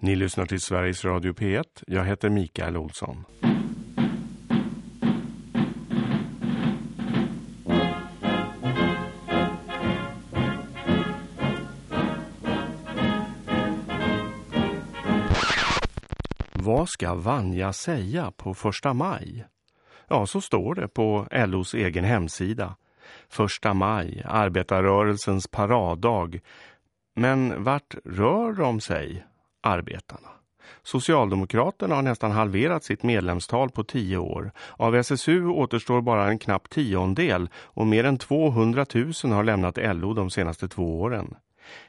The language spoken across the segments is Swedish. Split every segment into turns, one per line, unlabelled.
Ni lyssnar till Sveriges Radio P1. Jag heter Mikael Olsson. Vad ska Vanja säga på första maj? Ja, så står det på LOs egen hemsida. Första maj, arbetarrörelsens paraddag. Men vart rör de sig, arbetarna? Socialdemokraterna har nästan halverat sitt medlemstal på tio år. Av SSU återstår bara en knapp tiondel och mer än 200 000 har lämnat LO de senaste två åren.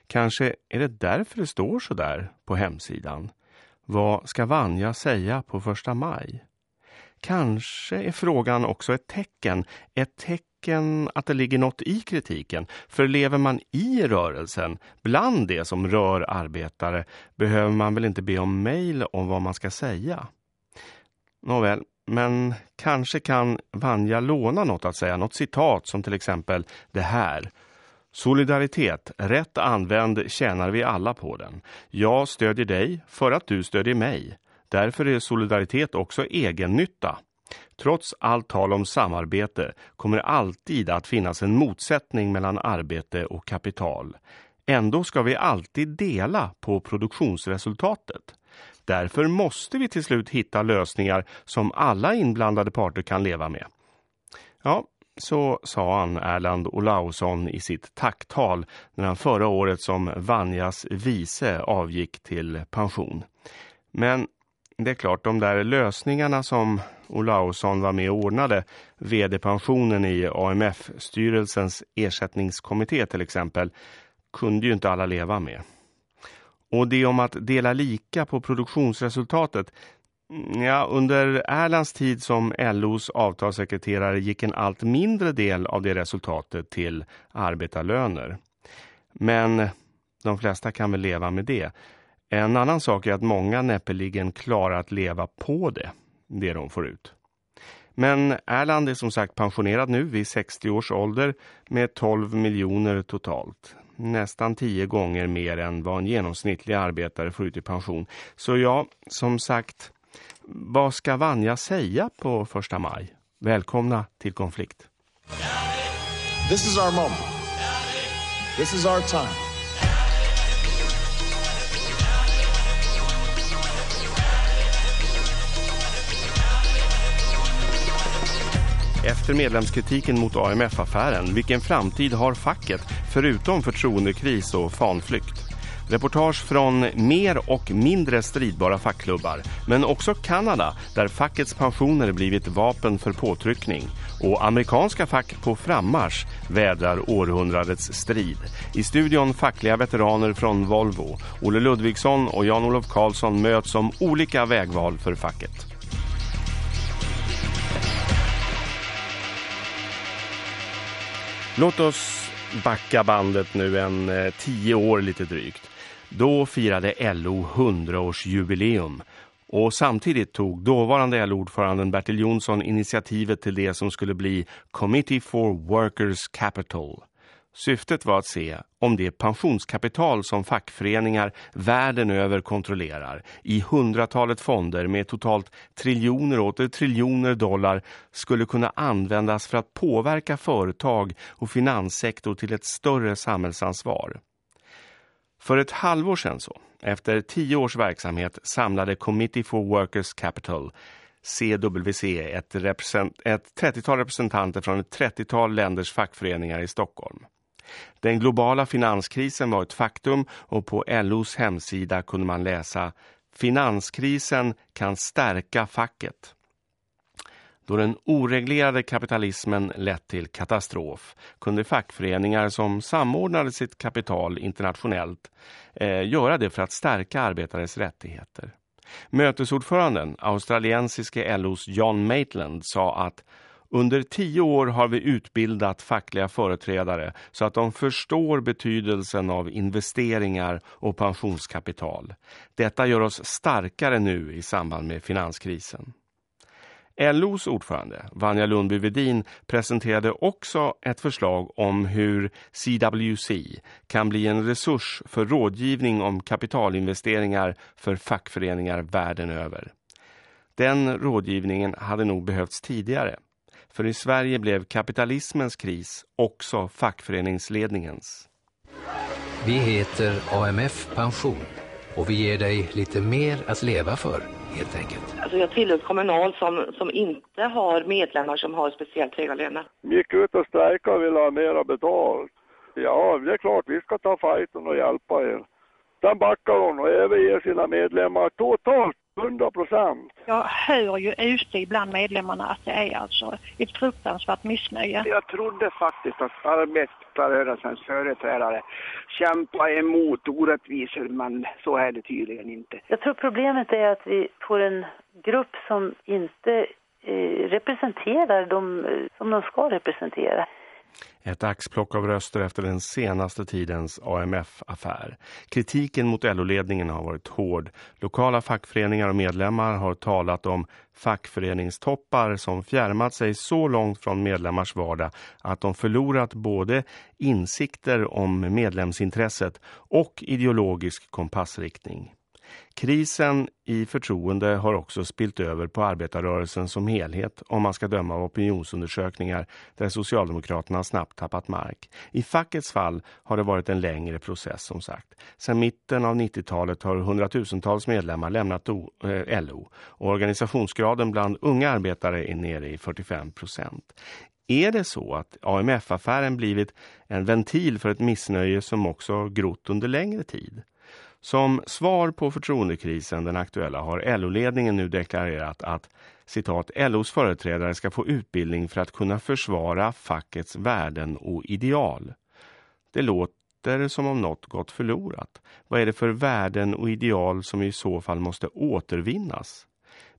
Kanske är det därför det står så där på hemsidan. Vad ska Vanja säga på första maj? Kanske är frågan också ett tecken, ett tecken att det ligger något i kritiken. För lever man i rörelsen, bland det som rör arbetare, behöver man väl inte be om mejl om vad man ska säga. Nåväl, men kanske kan Vanja låna något att säga, något citat som till exempel det här. Solidaritet, rätt använd tjänar vi alla på den. Jag stödjer dig för att du stödjer mig. Därför är solidaritet också egennytta. Trots allt tal om samarbete kommer alltid att finnas en motsättning mellan arbete och kapital. Ändå ska vi alltid dela på produktionsresultatet. Därför måste vi till slut hitta lösningar som alla inblandade parter kan leva med. Ja, så sa han Erland Olausson i sitt tacktal när han förra året som Vanjas vice avgick till pension. Men det är klart, de där lösningarna som Olausson var med och ordnade, vd-pensionen i AMF-styrelsens ersättningskommitté till exempel, kunde ju inte alla leva med. Och det om att dela lika på produktionsresultatet, mm, ja, under Erlands tid som LOs avtalssekreterare gick en allt mindre del av det resultatet till arbetarlöner. Men de flesta kan väl leva med det. En annan sak är att många näppeligen klarar att leva på det, det de får ut. Men Erland är som sagt pensionerad nu vid 60 års ålder med 12 miljoner totalt. Nästan 10 gånger mer än vad en genomsnittlig arbetare får ut i pension. Så ja, som sagt, vad ska Vanja säga på första maj? Välkomna till konflikt.
This is our moment. This is our time.
Efter medlemskritiken mot AMF-affären, vilken framtid har facket förutom förtroendekris och fanflykt? Reportage från mer och mindre stridbara fackklubbar, men också Kanada där fackets pensioner blivit vapen för påtryckning och amerikanska fack på frammarsch vädrar århundradets strid. I studion fackliga veteraner från Volvo. Olle Ludvigsson och Jan-Olof Karlsson möts om olika vägval för facket. Låt oss backa bandet nu en eh, tio år lite drygt. Då firade LO 100-årsjubileum och samtidigt tog dåvarande LO-ordföranden Bertil Jonsson initiativet till det som skulle bli Committee for Workers Capital. Syftet var att se om det pensionskapital som fackföreningar världen över kontrollerar i hundratalet fonder med totalt triljoner åter triljoner dollar skulle kunna användas för att påverka företag och finanssektor till ett större samhällsansvar. För ett halvår sedan så, efter tio års verksamhet samlade Committee for Workers Capital CWC ett, ett 30-tal representanter från ett 30-tal länders fackföreningar i Stockholm. Den globala finanskrisen var ett faktum och på LOs hemsida kunde man läsa Finanskrisen kan stärka facket. Då den oreglerade kapitalismen lett till katastrof kunde fackföreningar som samordnade sitt kapital internationellt eh, göra det för att stärka arbetares rättigheter. Mötesordföranden, australiensiske LOs John Maitland, sa att under tio år har vi utbildat fackliga företrädare så att de förstår betydelsen av investeringar och pensionskapital. Detta gör oss starkare nu i samband med finanskrisen. LOs ordförande, Vanja Lundby-Vedin, presenterade också ett förslag om hur CWC kan bli en resurs för rådgivning om kapitalinvesteringar för fackföreningar världen över. Den rådgivningen hade nog behövts tidigare. För i Sverige blev kapitalismens kris också fackföreningsledningens.
Vi heter AMF Pension och vi ger dig lite mer att leva för, helt enkelt.
Alltså jag tillhör Kommunal som, som inte har medlemmar som har speciellt höga löner.
Gick ut och strejkade och ville ha mera betalt. Ja, det är klart vi ska ta fighten och hjälpa er. Sen backar hon och överger sina medlemmar totalt 100 procent.
Jag hör ju ute ibland medlemmarna att det är alltså ett fruktansvärt missnöje.
Jag trodde faktiskt att arbetarrörelsens företrädare kämpar emot orättvisor, men så är det tydligen inte.
Jag tror problemet är att vi får en grupp som inte eh, representerar de som de ska representera.
Ett axplock av röster efter den senaste tidens AMF-affär. Kritiken mot LO-ledningen har varit hård. Lokala fackföreningar och medlemmar har talat om fackföreningstoppar som fjärmat sig så långt från medlemmars vardag att de förlorat både insikter om medlemsintresset och ideologisk kompassriktning. Krisen i förtroende har också spilt över på arbetarrörelsen som helhet om man ska döma av opinionsundersökningar där Socialdemokraterna snabbt tappat mark. I fackets fall har det varit en längre process som sagt. Sedan mitten av 90-talet har hundratusentals medlemmar lämnat LO eh, och organisationsgraden bland unga arbetare är nere i 45 procent. Är det så att AMF-affären blivit en ventil för ett missnöje som också grott under längre tid? Som svar på förtroendekrisen den aktuella har LO-ledningen nu deklarerat att citat, LOs företrädare ska få utbildning för att kunna försvara fackets värden och ideal. Det låter som om något gått förlorat. Vad är det för värden och ideal som i så fall måste återvinnas?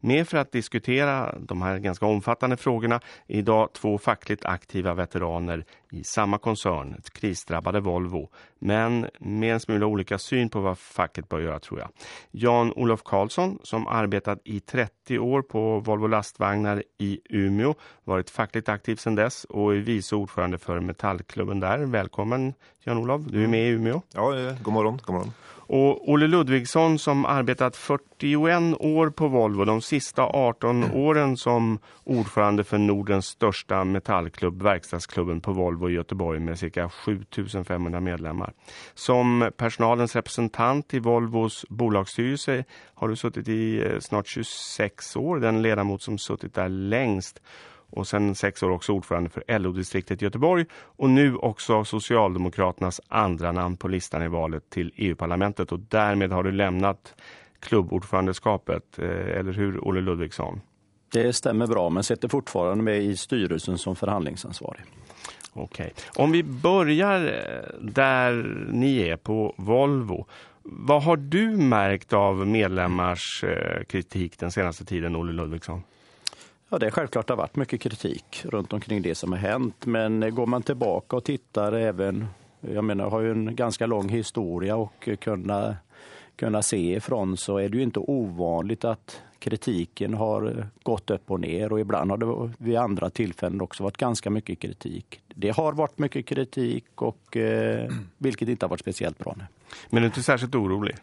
Med för att diskutera de här ganska omfattande frågorna idag två fackligt aktiva veteraner i samma koncern, ett krisdrabbade Volvo, men med en smula olika syn på vad facket bör göra tror jag. Jan-Olof Karlsson som arbetat i 30 år på Volvo lastvagnar i Umeå, varit fackligt aktiv sedan dess och är vice ordförande för Metallklubben där. Välkommen Jan-Olof, du är med i Umeå.
Ja, eh, god morgon, god morgon.
Och Olle Ludvigsson som arbetat 41 år på Volvo, de sista 18 åren som ordförande för Nordens största metallklubb, verkstadsklubben på Volvo i Göteborg med cirka 7500 medlemmar. Som personalens representant i Volvos bolagsstyrelse har du suttit i eh, snart 26 år, den ledamot som suttit där längst och sen sex år också ordförande för LO-distriktet Göteborg och nu också Socialdemokraternas andra namn på listan i valet till EU-parlamentet och därmed har du lämnat klubbordförandeskapet, eller hur Olle Ludvigsson?
Det stämmer bra men sitter fortfarande med i styrelsen som förhandlingsansvarig.
Okej. Om vi börjar där ni är på Volvo. Vad har du märkt av medlemmars kritik den senaste tiden, Olle Ludvigsson?
Ja, det är självklart det har varit mycket kritik runt omkring det som har hänt. Men eh, går man tillbaka och tittar även, jag menar har ju en ganska lång historia och kunna, kunna se ifrån så är det ju inte ovanligt att kritiken har eh, gått upp och ner och ibland har det vid andra tillfällen också varit ganska mycket kritik. Det har varit mycket kritik och eh, vilket inte har varit speciellt bra. Nu.
Men är du inte särskilt orolig?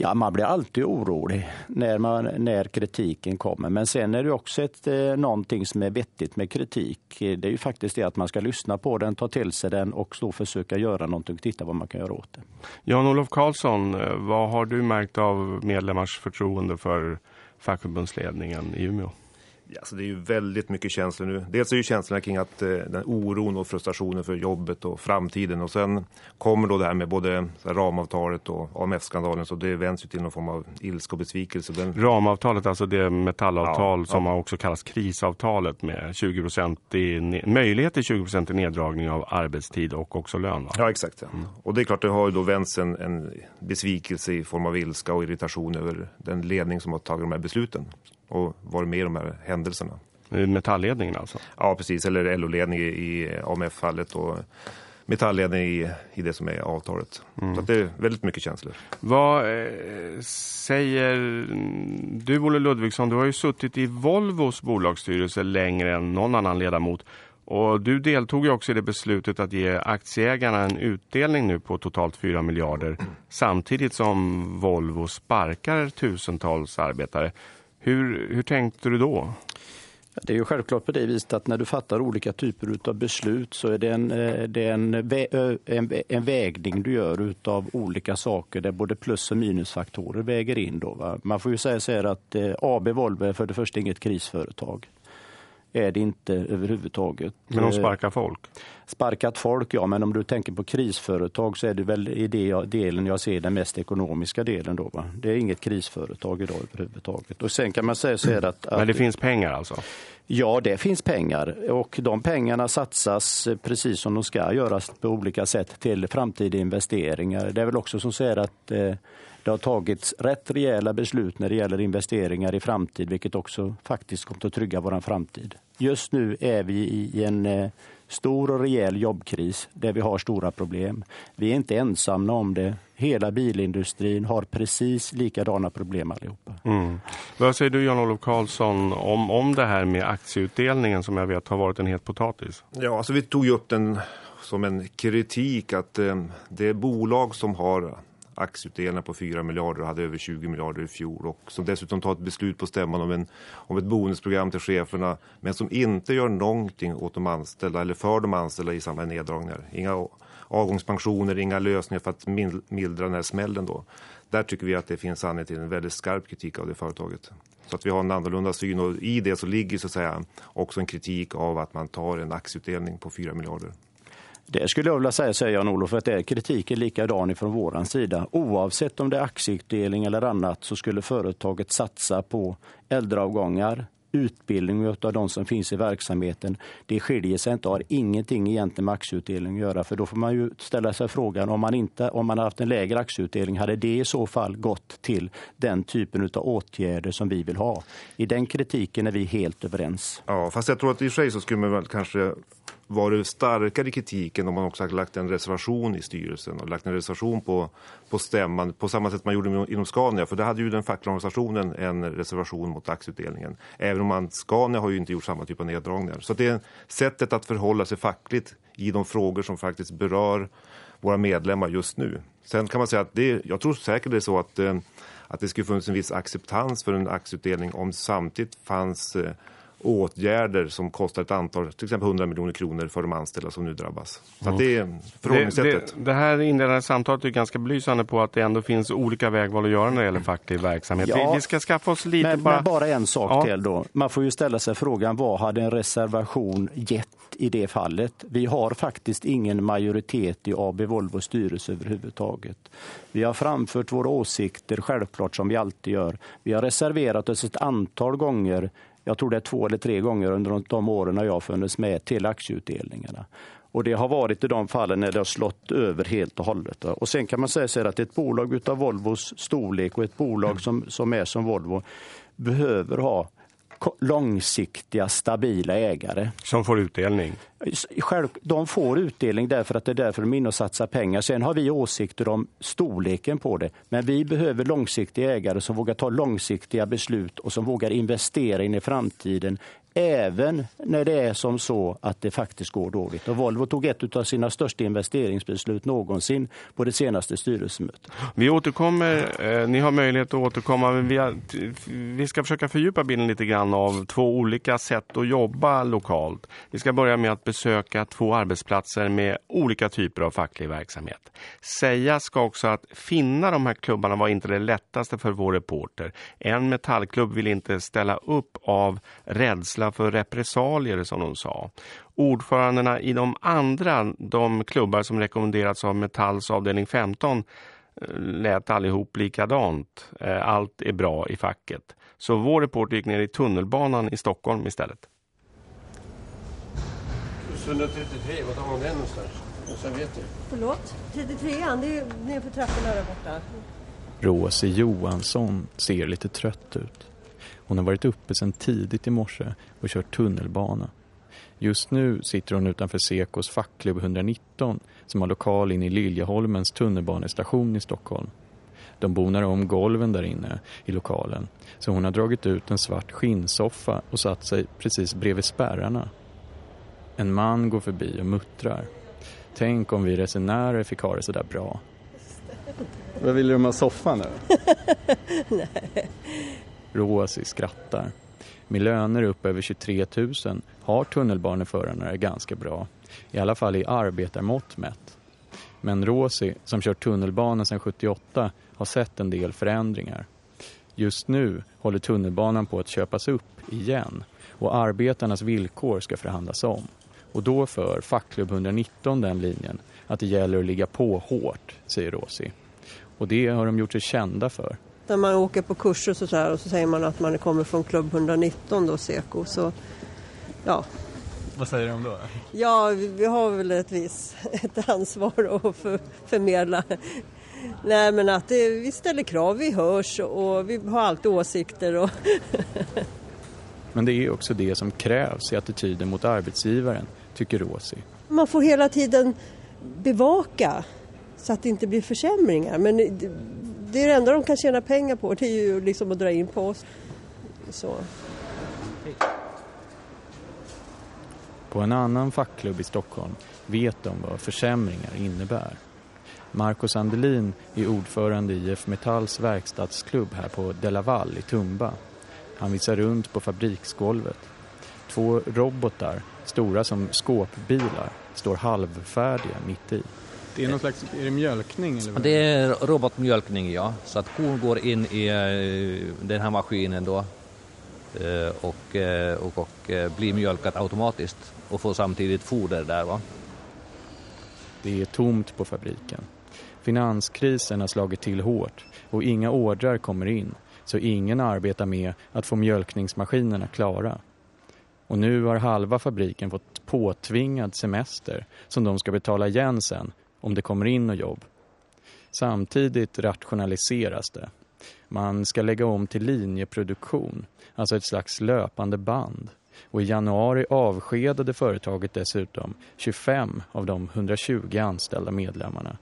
Ja, man blir alltid orolig när, man, när kritiken kommer. Men sen är det också ett, eh, någonting som är vettigt med kritik. Det är ju faktiskt det att man ska lyssna på den, ta till sig den och då försöka göra någonting och titta vad man kan göra åt det.
Jan-Olof Karlsson, eh, vad har du märkt av medlemmars förtroende för fackförbundsledningen i Umeå?
Ja, så det är ju väldigt mycket känslor nu. Dels är ju känslorna kring att eh, den oron och frustrationen för jobbet och framtiden. Och sen kommer då det här med både ramavtalet och AMF-skandalen. Så det vänds ju till någon form av ilsk och besvikelse. Den...
Ramavtalet, alltså det metallavtal ja, som ja. också kallas krisavtalet med 20 i, möjlighet till 20 i neddragning av arbetstid och också lön. Va?
Ja, exakt. Ja. Mm. Och det är klart, det har ju då vänts en, en besvikelse i form av ilska och irritation över den ledning som har tagit de här besluten och varit med i de här händelserna.
Metallledningen alltså?
Ja, precis. Eller LO-ledning i, AMF-fallet. Och metalledning i, i det som är avtalet. Mm. Så det är väldigt mycket känslor.
Vad eh, säger du Olle Ludvigsson? Du har ju suttit i Volvos bolagsstyrelse längre än någon annan ledamot. Och du deltog ju också i det beslutet att ge aktieägarna en utdelning nu på totalt 4 miljarder samtidigt som Volvo sparkar tusentals arbetare. Hur, hur tänkte du då?
Det är ju självklart på det viset att när du fattar olika typer av beslut så är det en, eh, det är en, en, en vägning du gör av olika saker där både plus och minusfaktorer väger in. Då, va? Man får ju säga så här att eh, AB Volvo är för det första inget krisföretag är det inte överhuvudtaget.
Men de sparkar folk?
Sparkat folk, ja. Men om du tänker på krisföretag så är det väl i det delen jag ser den mest ekonomiska delen. Då, va? Det är inget krisföretag idag överhuvudtaget. Och sen kan man säga så att,
att... Men det finns pengar alltså?
Ja, det finns pengar och de pengarna satsas precis som de ska göras på olika sätt till framtida investeringar. Det är väl också som säger att eh, det har tagits rätt rejäla beslut när det gäller investeringar i framtid, vilket också faktiskt kommer att trygga vår framtid. Just nu är vi i en eh, stor och rejäl jobbkris där vi har stora problem. Vi är inte ensamma om det. Hela bilindustrin har precis likadana problem allihopa.
Mm. Vad säger du Jan-Olof Karlsson om, om det här med aktieutdelningen som jag vet har varit en het potatis?
Ja, alltså vi tog ju upp den som en kritik att eh, det är bolag som har aktieutdelningar på 4 miljarder och hade över 20 miljarder i fjol och som dessutom tar ett beslut på stämman om, en, om ett bonusprogram till cheferna men som inte gör någonting åt de anställda eller för de anställda i samband med neddragningar. Inga avgångspensioner, inga lösningar för att mildra den här smällen då. Där tycker vi att det finns anledning till en väldigt skarp kritik av det företaget. Så att vi har en annorlunda syn och i det så ligger så att säga också en kritik av att man tar en aktieutdelning på 4 miljarder.
Det skulle jag vilja säga, säger Jan-Olof, att det är kritiken likadan från vår sida. Oavsett om det är aktieutdelning eller annat så skulle företaget satsa på äldreavgångar, utbildning av de som finns i verksamheten. Det skiljer sig inte, har ingenting egentligen med aktieutdelning att göra. För då får man ju ställa sig frågan om man inte, om man haft en lägre aktieutdelning, hade det i så fall gått till den typen av åtgärder som vi vill ha? I den kritiken är vi helt överens.
Ja, fast jag tror att i och för sig så skulle man väl kanske varit starkare i kritiken om man också har lagt en reservation i styrelsen och lagt en reservation på, på stämman på samma sätt man gjorde inom Scania. För det hade ju den fackliga organisationen en reservation mot aktieutdelningen. Även om man, Scania har ju inte gjort samma typ av neddragningar. Så det är sättet att förhålla sig fackligt i de frågor som faktiskt berör våra medlemmar just nu. Sen kan man säga att det, jag tror säkert det är så att, eh, att det skulle funnits en viss acceptans för en aktieutdelning om samtidigt fanns eh, åtgärder som kostar ett antal, till exempel 100 miljoner kronor för de anställda som nu drabbas. Så mm. det är förhållningssättet.
Det, det, det här inledande samtalet är ganska belysande på att det ändå finns olika vägval att göra när det gäller facklig verksamhet. Ja, vi, vi, ska skaffa oss lite
men,
bara...
Men bara en sak ja. till då. Man får ju ställa sig frågan, vad hade en reservation gett i det fallet? Vi har faktiskt ingen majoritet i AB Volvo styrelse överhuvudtaget. Vi har framfört våra åsikter, självklart som vi alltid gör. Vi har reserverat oss ett antal gånger jag tror det är två eller tre gånger under de åren jag har funnits med till aktieutdelningarna. Och det har varit i de fallen när det har slått över helt och hållet. Och sen kan man säga så att ett bolag utav Volvos storlek och ett bolag som, som är som Volvo behöver ha långsiktiga, stabila ägare.
Som får utdelning?
Själv, de får utdelning därför att det är därför de är inne och satsar pengar. Sen har vi åsikter om storleken på det. Men vi behöver långsiktiga ägare som vågar ta långsiktiga beslut och som vågar investera in i framtiden även när det är som så att det faktiskt går dåligt. Och Volvo tog ett av sina största investeringsbeslut någonsin på det senaste styrelsemötet.
Vi återkommer, eh, ni har möjlighet att återkomma, men vi, har, vi ska försöka fördjupa bilden lite grann av två olika sätt att jobba lokalt. Vi ska börja med att besöka två arbetsplatser med olika typer av facklig verksamhet. Säga ska också att finna de här klubbarna var inte det lättaste för vår reporter. En metallklubb vill inte ställa upp av rädsla för repressalier som de sa. Ordförandena i de andra, de klubbar som rekommenderats av Metalls avdelning 15 eh, lät allihop likadant. Eh, allt är bra i facket. Så vår report gick ner i tunnelbanan i Stockholm istället.
133, var tar man den någonstans?
Sen vet du. Förlåt? 33 det är ju nerför trapporna där borta.
Rosie Johansson ser lite trött ut. Hon har varit uppe sedan tidigt i morse och kört tunnelbana. Just nu sitter hon utanför Sekos fackklubb 119 som har lokal in i Liljeholmens tunnelbanestation i Stockholm. De bonar om golven där inne i lokalen så hon har dragit ut en svart skinnsoffa och satt sig precis bredvid spärrarna. En man går förbi och muttrar. Tänk om vi resenärer fick ha det så där bra.
Vad vill du med soffan nu?
Nej.
Rosi skrattar. Med löner upp över 23 000 har tunnelbaneförarna det ganska bra. I alla fall i arbetarmått mätt. Men Rosi, som kört tunnelbanan sedan 78, har sett en del förändringar. Just nu håller tunnelbanan på att köpas upp igen och arbetarnas villkor ska förhandlas om. Och då för Fackklubb 119 den linjen att det gäller att ligga på hårt, säger Rosi. Och det har de gjort sig kända för.
När man åker på kurser så där, och så säger man att man kommer från klubb 119 då, Seko, så ja.
Vad säger de då?
Ja, vi, vi har väl ett visst ett ansvar att för, förmedla. Nej, men att det, vi ställer krav, vi hörs och vi har alltid åsikter. Och
Men det är också det som krävs i attityden mot arbetsgivaren, tycker Rosi.
man får hela tiden bevaka så att det inte blir försämringar. Men det, är det enda de kan tjäna pengar på, det är ju liksom att dra in på oss. Så.
På en annan fackklubb i Stockholm vet de vad försämringar innebär. Marco Sandelin är ordförande i IF Metalls verkstadsklubb här på Delaval i Tumba. Han visar runt på fabriksgolvet. Två robotar, stora som skåpbilar, står halvfärdiga mitt i.
Det är någon slags, är det mjölkning eller? vad?
Det är robotmjölkning, ja. Så att kon går in i eh, den här maskinen då eh, och, eh, och, och eh, blir mjölkat automatiskt och får samtidigt foder där. Va?
Det är tomt på fabriken. Finanskrisen har slagit till hårt och inga ordrar kommer in så ingen arbetar med att få mjölkningsmaskinerna klara. Och nu har halva fabriken fått påtvingad semester som de ska betala igen sen om det kommer in och jobb. Samtidigt rationaliseras det. Man ska lägga om till linjeproduktion, alltså ett slags löpande band. Och i januari avskedade företaget dessutom 25 av de 120 anställda medlemmarna.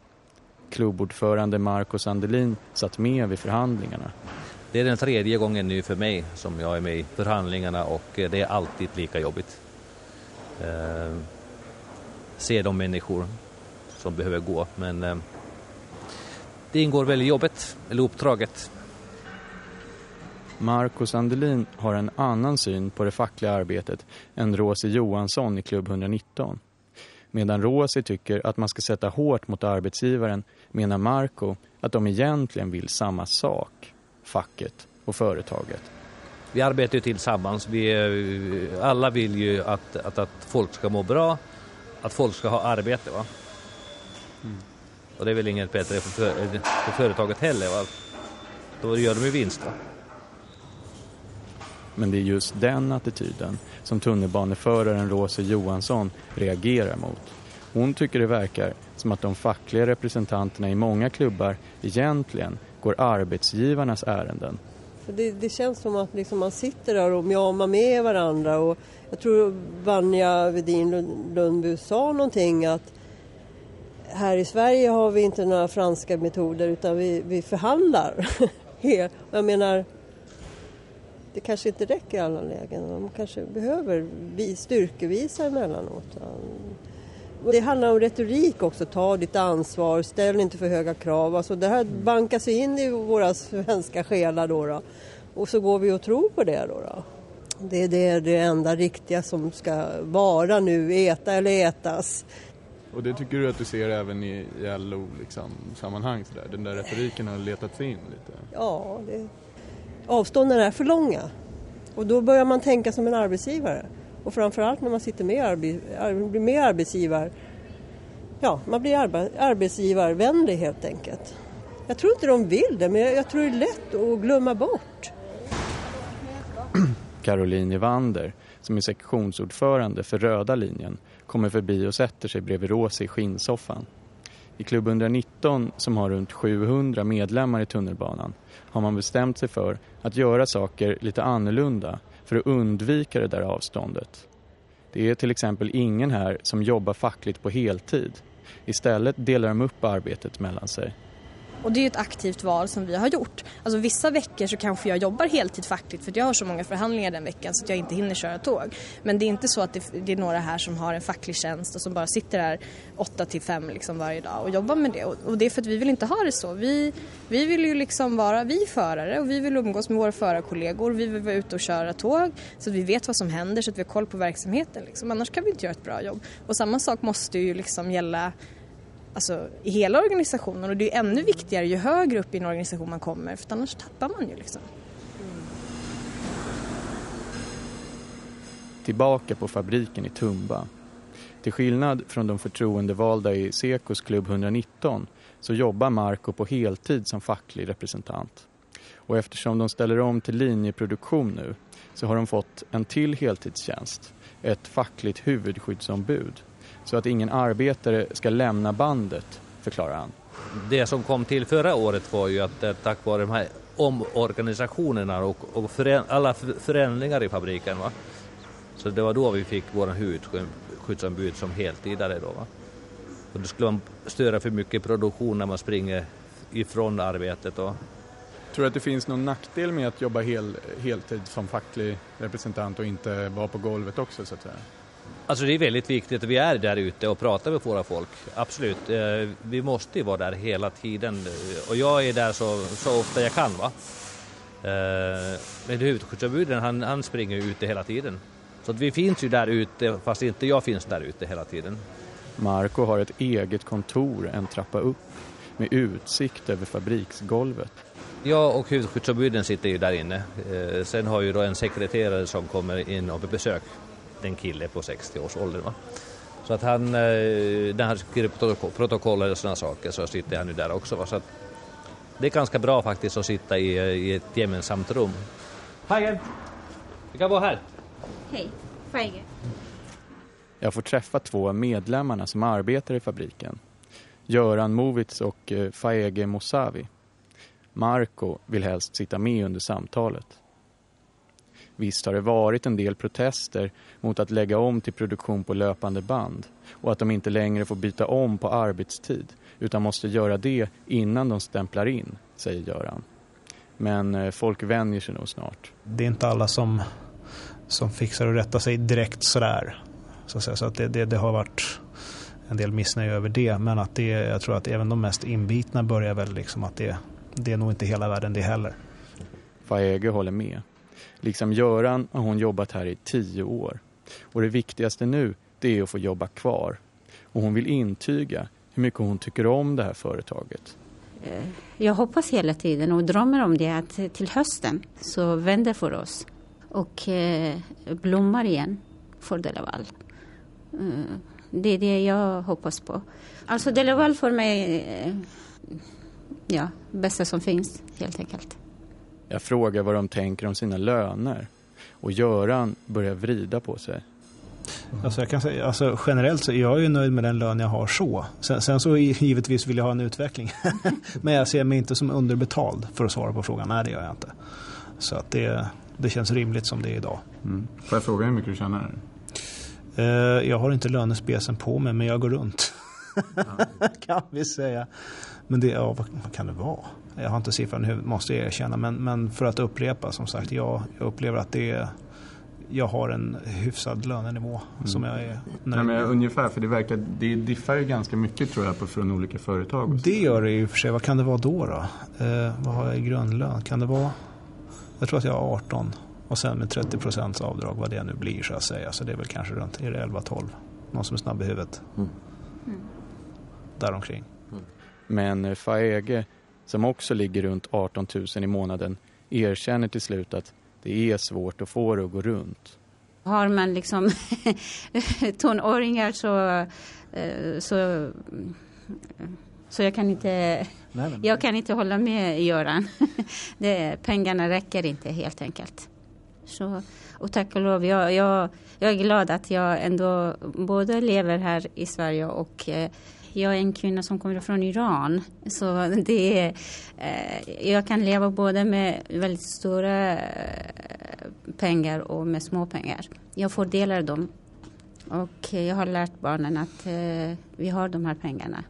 Klubbordförande Marco Sandelin satt med vid förhandlingarna.
Det är den tredje gången nu för mig som jag är med i förhandlingarna och det är alltid lika jobbigt. Eh, se de människor som behöver gå men eh, det ingår väl i jobbet, eller uppdraget.
Marco Sandelin har en annan syn på det fackliga arbetet än Rosi Johansson i klubb 119. Medan Rosi tycker att man ska sätta hårt mot arbetsgivaren menar Marco att de egentligen vill samma sak, facket och företaget.
Vi arbetar ju tillsammans. Vi, eh, alla vill ju att, att, att folk ska må bra, att folk ska ha arbete. Va? Och det är väl inget bättre för, för, för företaget heller. Va? Då gör de ju vinst. Va?
Men det är just den attityden som tunnelbaneföraren Rosa Johansson reagerar mot. Hon tycker det verkar som att de fackliga representanterna i många klubbar egentligen går arbetsgivarnas ärenden.
Det, det känns som att liksom man sitter där och mjamar med varandra. Och jag tror Vanja Vedin Lund- Lundby sa någonting att här i Sverige har vi inte några franska metoder utan vi, vi förhandlar. Jag menar, det kanske inte räcker i alla lägen. De kanske behöver vi- styrkevisa emellanåt. Det handlar om retorik också, ta ditt ansvar, ställ inte för höga krav. Alltså det här bankas in i våra svenska själar då, då. Och så går vi och tror på det då. då. Det är det, det enda riktiga som ska vara nu, äta eller ätas.
Och det tycker du att du ser även i, i LO liksom, sammanhang sådär? Den där retoriken har letat sig in lite?
Ja, det... avstånden är för långa. Och då börjar man tänka som en arbetsgivare. Och framförallt när man sitter med, arbe... med arbetsgivare. Ja, man blir arbe... arbetsgivarvänlig helt enkelt. Jag tror inte de vill det, men jag, jag tror det är lätt att glömma bort.
Caroline Evander, som är sektionsordförande för röda linjen, kommer förbi och sätter sig bredvid Rosie i skinnsoffan. I klubb 119, som har runt 700 medlemmar i tunnelbanan, har man bestämt sig för att göra saker lite annorlunda för att undvika det där avståndet. Det är till exempel ingen här som jobbar fackligt på heltid. Istället delar de upp arbetet mellan sig.
Och det är ett aktivt val som vi har gjort. Alltså vissa veckor så kanske jag jobbar heltid fackligt för att jag har så många förhandlingar den veckan så att jag inte hinner köra tåg. Men det är inte så att det, det är några här som har en facklig tjänst och som bara sitter där 8 till 5 liksom varje dag och jobbar med det. Och, och, det är för att vi vill inte ha det så. Vi, vi vill ju liksom vara vi förare och vi vill umgås med våra förarkollegor. Vi vill vara ute och köra tåg så att vi vet vad som händer så att vi har koll på verksamheten. Liksom. Annars kan vi inte göra ett bra jobb. Och samma sak måste ju liksom gälla alltså, i hela organisationen och det är ännu viktigare ju högre upp i en organisation man kommer för annars tappar man ju liksom.
Tillbaka på fabriken i Tumba. Till skillnad från de förtroendevalda i Sekos klubb 119 så jobbar Marco på heltid som facklig representant. Och eftersom de ställer om till linjeproduktion nu så har de fått en till heltidstjänst, ett fackligt huvudskyddsombud så att ingen arbetare ska lämna bandet, förklarar han.
Det som kom till förra året var ju att eh, tack vare de här omorganisationerna och, och förän, alla förändringar i fabriken. Va? Så det var då vi fick vår huvudskyddsombud som heltidare. Då, va? Och det skulle man störa för mycket produktion när man springer ifrån arbetet. Och...
Tror du att det finns någon nackdel med att jobba hel, heltid som facklig representant och inte vara på golvet också så att säga?
Alltså det är väldigt viktigt att vi är där ute och pratar med våra folk. Absolut. Eh, vi måste ju vara där hela tiden och jag är där så, så ofta jag kan. Va? Eh, men huvudskyddsombuden han, han springer ute hela tiden. Så vi finns ju där ute fast inte jag finns där ute hela tiden.
Marco har ett eget kontor en trappa upp med utsikt över fabriksgolvet.
Jag och huvudskyddsombuden sitter ju där inne. Eh, sen har ju då en sekreterare som kommer in och besök en kille på 60 års ålder. Va? Så att han, eh, när han skriver protokoll eller sådana saker så sitter han ju där också. Va? Så att det är ganska bra faktiskt att sitta i, i ett gemensamt rum. Hej! Vi kan vara här.
Hej, Feige.
Jag får träffa två av medlemmarna som arbetar i fabriken. Göran Movits och eh, Faege Mosavi. Marco vill helst sitta med under samtalet. Visst har det varit en del protester mot att lägga om till produktion på löpande band och att de inte längre får byta om på arbetstid utan måste göra det innan de stämplar in, säger Göran. Men eh, folk vänjer sig nog snart.
Det är inte alla som, som fixar att rätta sig direkt sådär. Så att, säga. Så att det, det, det har varit en del missnöje över det. Men att det, jag tror att även de mest inbitna börjar väl liksom att det, det är nog inte hela världen det heller.
Faege håller med. Liksom Göran har hon jobbat här i tio år. Och det viktigaste nu det är att få jobba kvar. Och hon vill intyga hur mycket hon tycker om det här företaget.
Eh, jag hoppas hela tiden och drömmer om det att till hösten så vänder för oss och eh, blommar igen för Delaval. Eh, det är det jag hoppas på. Alltså Delaval för mig, ja, bästa som finns helt enkelt.
Jag frågar vad de tänker om sina löner. Och Göran börjar vrida på sig.
Alltså jag kan säga, alltså generellt så är jag ju nöjd med den lön jag har så. Sen, sen så givetvis vill jag ha en utveckling. Men jag ser mig inte som underbetald för att svara på frågan. Nej, det gör jag inte. Så att det, det känns rimligt som det är idag.
Mm. Får jag fråga hur mycket du tjänar?
Uh, jag har inte lönespecen på mig, men jag går runt. kan vi säga. Men det, ja, vad, vad, kan det vara? Jag har inte siffran nu, måste jag erkänna. Men, men för att upprepa, som sagt, jag, jag upplever att det är jag har en hyfsad lönenivå mm. som jag är
nöjd med. Ungefär, för det verkar, det diffar ju ganska mycket tror jag på, från olika företag.
Det gör det i och för sig. Vad kan det vara då? då? Eh, vad har jag i grundlön? Kan det vara? Jag tror att jag har 18 och sen med 30 procents avdrag vad det nu blir så att säga. Så det är väl kanske runt 11-12. Någon som är snabb i huvudet. Mm. Mm. Däromkring.
Mm. Men Faege som också ligger runt 18 000 i månaden, erkänner till slut att det är svårt att få det att gå runt.
Har man liksom tonåringar så, eh, så, så jag kan inte jag kan inte hålla med Göran. Det, pengarna räcker inte helt enkelt. Så, och tack och lov, jag, jag, jag är glad att jag ändå både lever här i Sverige och eh, jag är en kvinna som kommer från Iran. Så det är, eh, jag kan leva både med väldigt stora eh, pengar och med små pengar. Jag fördelar dem Och jag har lärt barnen att eh, vi har de här pengarna.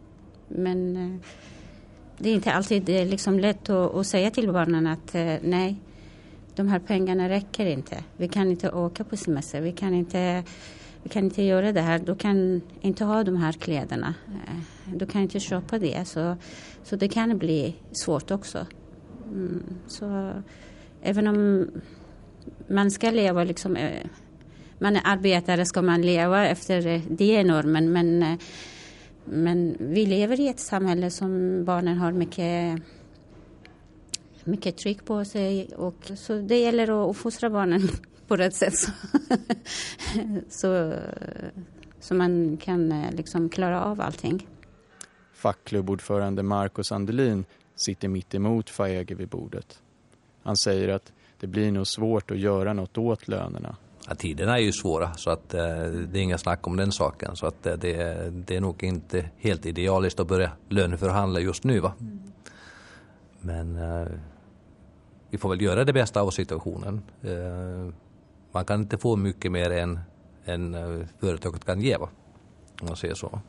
Men eh, det är inte alltid är liksom lätt att, att, säga till barnen att eh, nej, de här pengarna räcker inte. Vi kan inte åka på semester, vi kan inte, vi kan inte göra det här. Du kan inte ha de här kläderna. Eh, du kan inte köpa det. Så, så det kan bli svårt också. Mm, så även om man ska leva liksom eh, man är arbetare ska man leva efter eh, det normen men, men vi lever i ett samhälle som barnen har mycket mycket tryck på sig och så det gäller att fostra barnen på rätt sätt så, så, så man kan eh, liksom klara av allting.
Fackklubbordförande Marco Sandelin sitter mitt emot Faege vid bordet. Han säger att det blir nog svårt att göra något åt lönerna.
Ja, tiderna är ju svåra så att eh, det är inga snack om den saken. Så att eh, det, det, är nog inte helt idealiskt att börja löneförhandla just nu. Va? Mm. Men eh, vi får väl göra det bästa av situationen. Man kan inte få mycket mer än, än eh, företaget kan ge, va? om man säger så.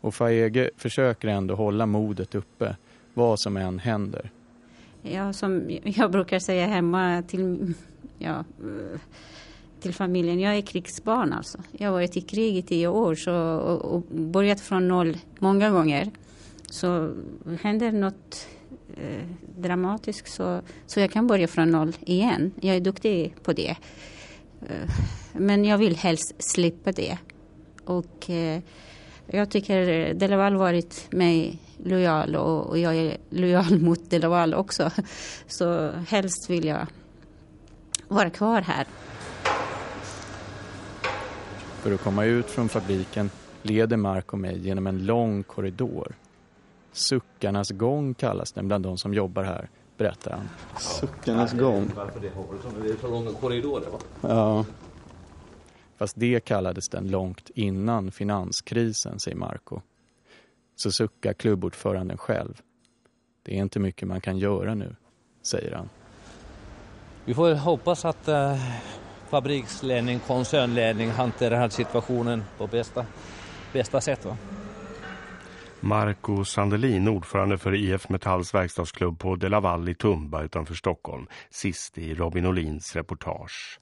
Och Faege försöker ändå hålla modet uppe, vad som än händer.
Ja, som jag brukar säga hemma till, ja, till familjen, jag är krigsbarn alltså. Jag har varit i krig i tio år så, och, och börjat från noll många gånger. Så händer något eh, så, så jag kan börja från noll igen. Jag är duktig på det. Eh, men jag vill helst slippa det. Och eh, jag tycker Delaval varit mig lojal och, och jag är lojal mot Delaval också. Så helst vill jag vara kvar här.
För att komma ut från fabriken leder Mark och mig genom en lång korridor. Suckarnas gång kallas den bland de som jobbar här, berättar han.
Suckarnas gång?
Varför det är så långa korridorer va?
Ja. Fast det kallades den långt innan finanskrisen, säger Marco. Så suckar klubbordföranden själv. Det är inte mycket man kan göra nu, säger han.
Vi får hoppas att äh, fabriksledning, koncernledning hanterar den här situationen på bästa, bästa sätt. Va?
Marco Sandelin, ordförande för IF Metalls verkstadsklubb på De i Tumba utanför Stockholm, sist i Robin Olins reportage.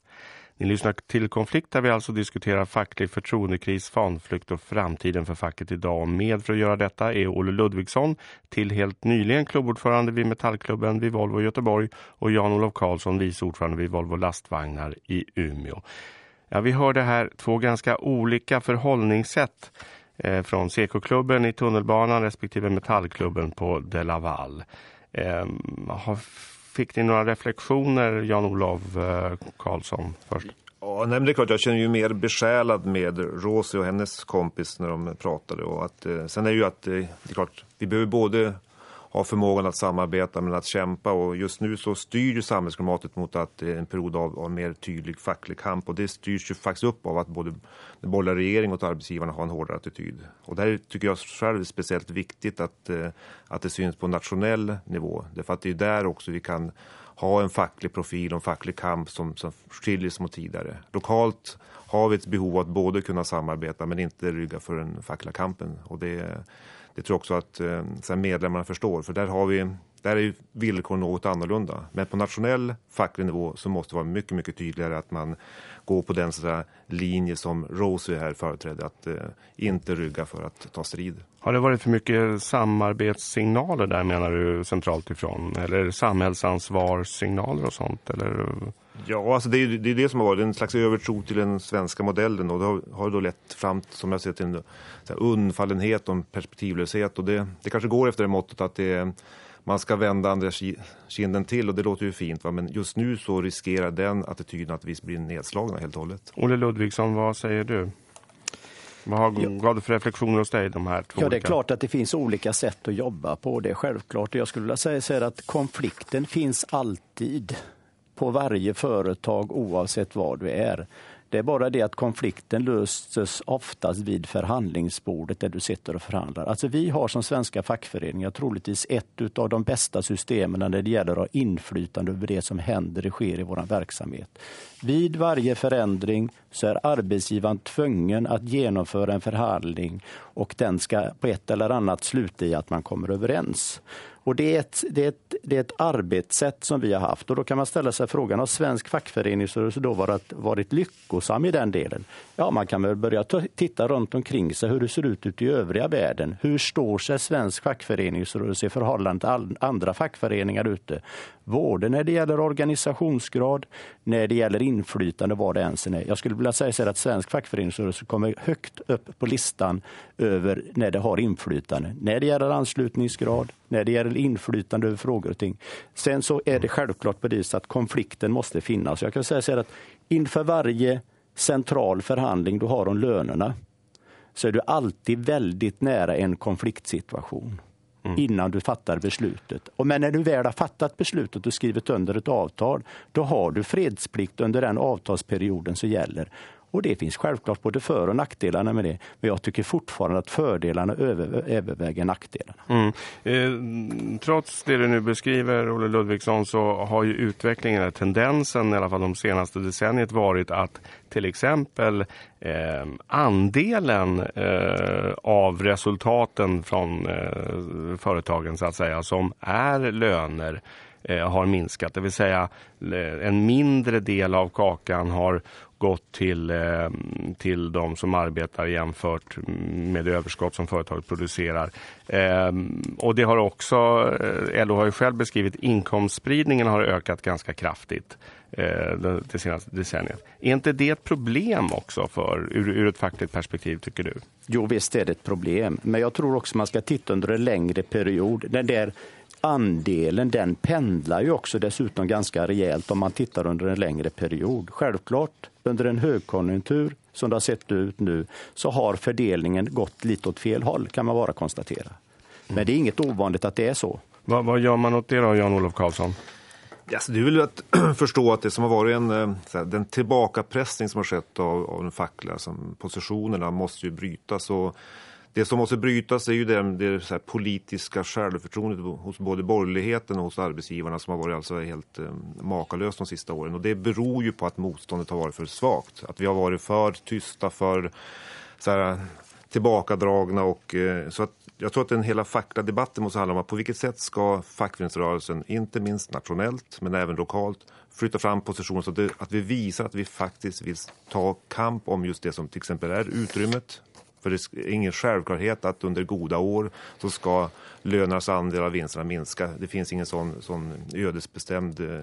Ni lyssnar till konflikt där vi alltså diskuterar facklig förtroendekris, fanflykt och framtiden för facket idag. Med för att göra detta är Olle Ludvigsson, till helt nyligen klubbordförande vid Metallklubben vid Volvo Göteborg och Jan-Olof Karlsson, vice ordförande vid Volvo Lastvagnar i Umeå. Ja, vi hörde här två ganska olika förhållningssätt Eh, från CK-klubben i tunnelbanan respektive Metallklubben på De Laval. Eh, fick ni några reflektioner, Jan-Olof eh, Karlsson, först?
Ja, nej, det är klart, jag känner ju mer besjälad med Rosie och hennes kompis när de pratade. Och att, eh, sen är det ju att eh, det är klart, vi behöver både har förmågan att samarbeta men att kämpa och just nu så styr ju samhällsklimatet mot att eh, en period av, av mer tydlig facklig kamp och det styrs ju faktiskt upp av att både den borgerliga regeringen och arbetsgivarna har en hårdare attityd. Och där tycker jag själv är speciellt viktigt att, eh, att det syns på nationell nivå. Därför att det är där också vi kan ha en facklig profil och en facklig kamp som, som skiljer sig mot tidigare. Lokalt har vi ett behov av att både kunna samarbeta men inte rygga för den fackliga kampen. Och det det tror jag också att eh, medlemmarna förstår. För där, har vi, där är villkoren något annorlunda. Men på nationell facklig nivå så måste det vara mycket, mycket tydligare att man går på den så linje som Rosie här företrädde. Att eh, inte rygga för att ta strid.
Har det varit för mycket samarbetssignaler där menar du centralt ifrån? Eller samhällsansvarssignaler och sånt? Eller...
Ja, alltså det är, det är det som har varit en slags övertro till den svenska modellen och det har, har då lett fram som jag ser till en så här, undfallenhet och perspektivlöshet och det, det kanske går efter det måttet att det, man ska vända andra kinden till och det låter ju fint va? men just nu så riskerar den attityden att vi blir nedslagna helt och hållet.
Olle Ludvigsson, vad säger du? Vad har ja. du för reflektioner hos dig? De här två
ja, det är klart att det finns olika sätt att jobba på. Det är självklart. Jag skulle vilja säga så att konflikten finns alltid på varje företag oavsett var du är. Det är bara det att konflikten löses oftast vid förhandlingsbordet där du sitter och förhandlar. Alltså vi har som svenska fackföreningar troligtvis ett av de bästa systemen när det gäller att ha inflytande över det som händer och sker i vår verksamhet. Vid varje förändring så är arbetsgivaren tvungen att genomföra en förhandling och den ska på ett eller annat sluta i att man kommer överens. Och det är, ett, det, är ett, det är ett arbetssätt som vi har haft och då kan man ställa sig frågan, har svensk fackföreningsrörelse då varit, varit lyckosam i den delen? Ja, man kan väl börja titta runt omkring sig hur det ser ut ute i övriga världen. Hur står sig svensk fackföreningsrörelse i förhållande till andra fackföreningar ute? Både när det gäller organisationsgrad, när det gäller inflytande, vad det ens är. Jag skulle vilja säga så att svensk fackföreningsrörelse kommer högt upp på listan över när det har inflytande. När det gäller anslutningsgrad, när det gäller inflytande över frågor och ting. Sen så är det självklart på det att konflikten måste finnas. Jag kan säga så att inför varje central förhandling du har om lönerna så är du alltid väldigt nära en konfliktsituation mm. innan du fattar beslutet. Och men när du väl har fattat beslutet och skrivit under ett avtal, då har du fredsplikt under den avtalsperioden som gäller. Och det finns självklart både för och nackdelarna med det. Men jag tycker fortfarande att fördelarna över, överväger nackdelarna.
Mm. Eh, trots det du nu beskriver, Olle Ludvigsson, så har ju utvecklingen, tendensen i alla fall de senaste decenniet varit att till exempel eh, andelen eh, av resultaten från eh, företagen så att säga som är löner eh, har minskat. Det vill säga eh, en mindre del av kakan har gått till, eh, till de som arbetar jämfört med det överskott som företaget producerar. Ehm, och det har också, eh, LO har ju själv beskrivit, inkomstspridningen har ökat ganska kraftigt eh, det senaste decenniet. Är inte det ett problem också för, ur, ur ett fackligt perspektiv tycker du?
Jo visst är det ett problem, men jag tror också man ska titta under en längre period. Den där andelen den pendlar ju också dessutom ganska rejält om man tittar under en längre period. Självklart under en högkonjunktur som det har sett ut nu så har fördelningen gått lite åt fel håll kan man bara konstatera. Men det är inget ovanligt att det är så.
Vad, vad gör man åt det då, Jan-Olof Karlsson?
Alltså, det är väl att förstå att det som har varit en, eh, här, den tillbakapressning som har skett av, av de fackliga som positionerna måste ju brytas. Och det som måste brytas är ju det, det så politiska självförtroendet hos både borgerligheten och hos arbetsgivarna som har varit alltså helt eh, makalöst de sista åren. Och det beror ju på att motståndet har varit för svagt. Att vi har varit för tysta, för så här, tillbakadragna och eh, så att jag tror att den hela fackliga debatten måste handla om att på vilket sätt ska fackföreningsrörelsen, inte minst nationellt men även lokalt, flytta fram positioner så att, det, att vi visar att vi faktiskt vill ta kamp om just det som till exempel är utrymmet för det är ingen självklarhet att under goda år så ska lönernas andel av vinsterna minska. Det finns ingen sån, sån ödesbestämd eh,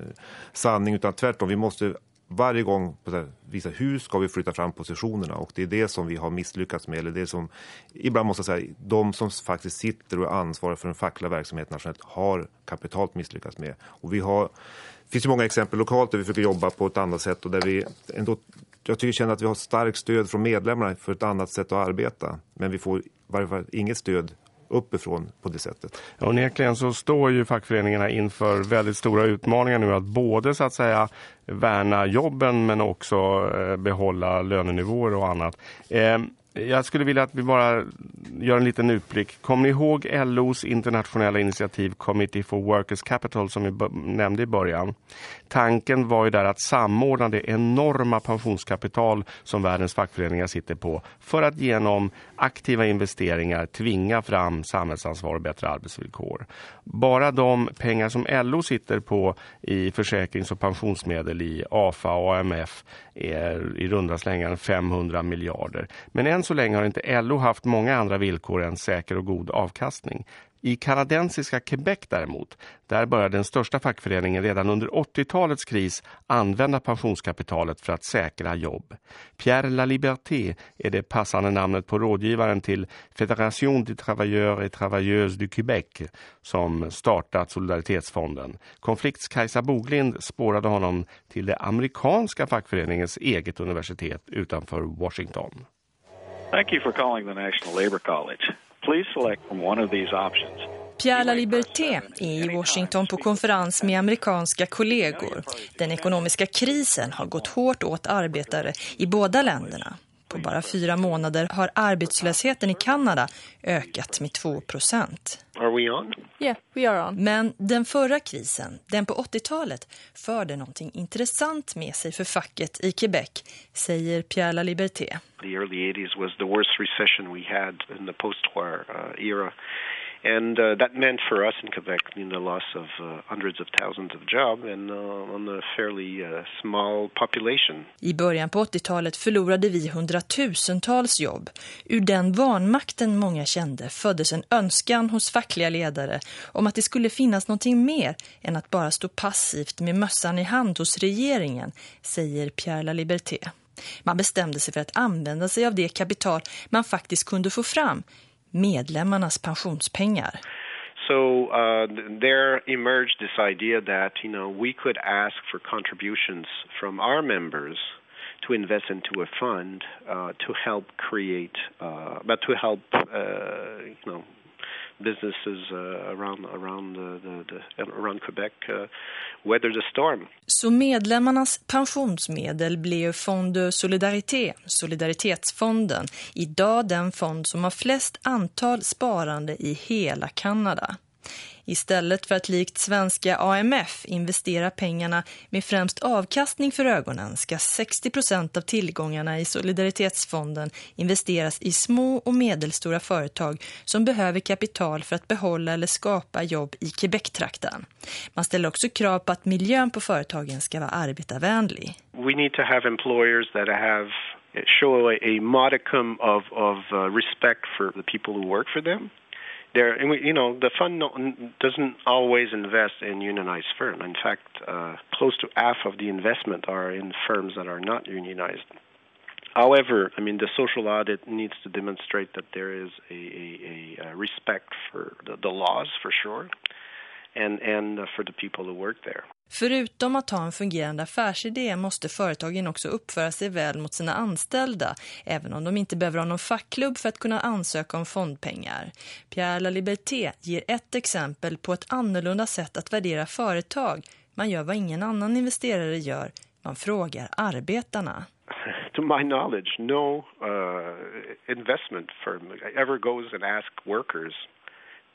sanning utan tvärtom. Vi måste varje gång visa hur ska vi flytta fram positionerna och det är det som vi har misslyckats med. Eller det som, ibland måste jag säga, de som faktiskt sitter och är ansvariga för den fackliga verksamheten nationellt har kapitalt misslyckats med. Och vi har, det finns ju många exempel lokalt där vi försöker jobba på ett annat sätt och där vi ändå jag tycker känner att vi har starkt stöd från medlemmarna för ett annat sätt att arbeta. Men vi får i varje fall inget stöd uppifrån på det sättet.
Ja, onekligen så står ju fackföreningarna inför väldigt stora utmaningar nu att både så att säga värna jobben men också eh, behålla lönenivåer och annat. Ehm, jag skulle vilja att vi bara gör en liten utblick. Kommer ni ihåg LOs internationella initiativ Committee for Workers Capital som vi nämnde i början? Tanken var ju där att samordna det enorma pensionskapital som världens fackföreningar sitter på för att genom aktiva investeringar tvinga fram samhällsansvar och bättre arbetsvillkor. Bara de pengar som LO sitter på i försäkrings- och pensionsmedel i AFA och AMF är i runda slängar 500 miljarder. Men än så länge har inte LO haft många andra villkor än säker och god avkastning. I kanadensiska Quebec däremot, där började den största fackföreningen redan under 80-talets kris använda pensionskapitalet för att säkra jobb. Pierre La Liberté är det passande namnet på rådgivaren till Fédération des travailleurs et travailleuses du Québec som startat Solidaritetsfonden. Konflikts Kajsa Boglind spårade honom till det amerikanska fackföreningens eget universitet utanför Washington.
Thank you for calling the National Labor College. Please select from one of these options.
Pierre LaLiberté är i Washington på konferens med amerikanska kollegor. Den ekonomiska krisen har gått hårt åt arbetare i båda länderna. På bara fyra månader har arbetslösheten i Kanada ökat med 2 procent.
Are we on?
Yeah, we are on. Men den förra krisen, den på 80-talet, förde någonting intressant med sig för facket i Quebec, säger Pierre Laliberté.
The early 80s was the worst recession we had in the post-war uh, era. And uh, that meant for us in Quebec you know, the loss of uh, hundreds of thousands of jobs and uh, on a fairly uh, small population.
I början på 80-talet förlorade vi hundratusentals jobb. Ur den vanmakten många kände föddes en önskan hos fackliga ledare om att det skulle finnas någonting mer än att bara stå passivt med mössan i hand hos regeringen, säger Pierre Laliberté. Man bestämde sig för att använda sig av det kapital man faktiskt kunde få fram, medlemmarnas pensionspengar.
So uh, there emerged this idea that you know we could ask for contributions from our members to invest into a fund uh, to help create, uh, but to help uh, you know businesses uh, around around the, the, the, around Quebec uh, weather the storm.
Så medlemmarnas pensionsmedel blev Fond eh, Solidarité, Solidaritetsfonden, idag den fond som har flest antal sparande i hela Kanada. Istället för att likt svenska AMF investera pengarna med främst avkastning för ögonen ska 60% av tillgångarna i Solidaritetsfonden investeras i små och medelstora företag som behöver kapital för att behålla eller skapa jobb i Quebec-trakten. Man ställer också krav på att miljön på företagen ska vara arbetarvänlig.
We need to have employers that have show a modicum of, of uh, respect for the people who work for them. There, you know, the fund doesn't always invest in unionized firms. In fact, uh, close to half of the investment are in firms that are not unionized. However, I mean, the social audit needs to demonstrate that there is a, a, a respect for the, the laws, for sure, and and for the people who work there.
Förutom att ha en fungerande affärsidé måste företagen också uppföra sig väl mot sina anställda, även om de inte behöver ha någon fackklubb för att kunna ansöka om fondpengar. Pierre Laliberté ger ett exempel på ett annorlunda sätt att värdera företag. Man gör vad ingen annan investerare gör. Man frågar arbetarna.
To my knowledge, no uh, investment firm ever goes and asks workers,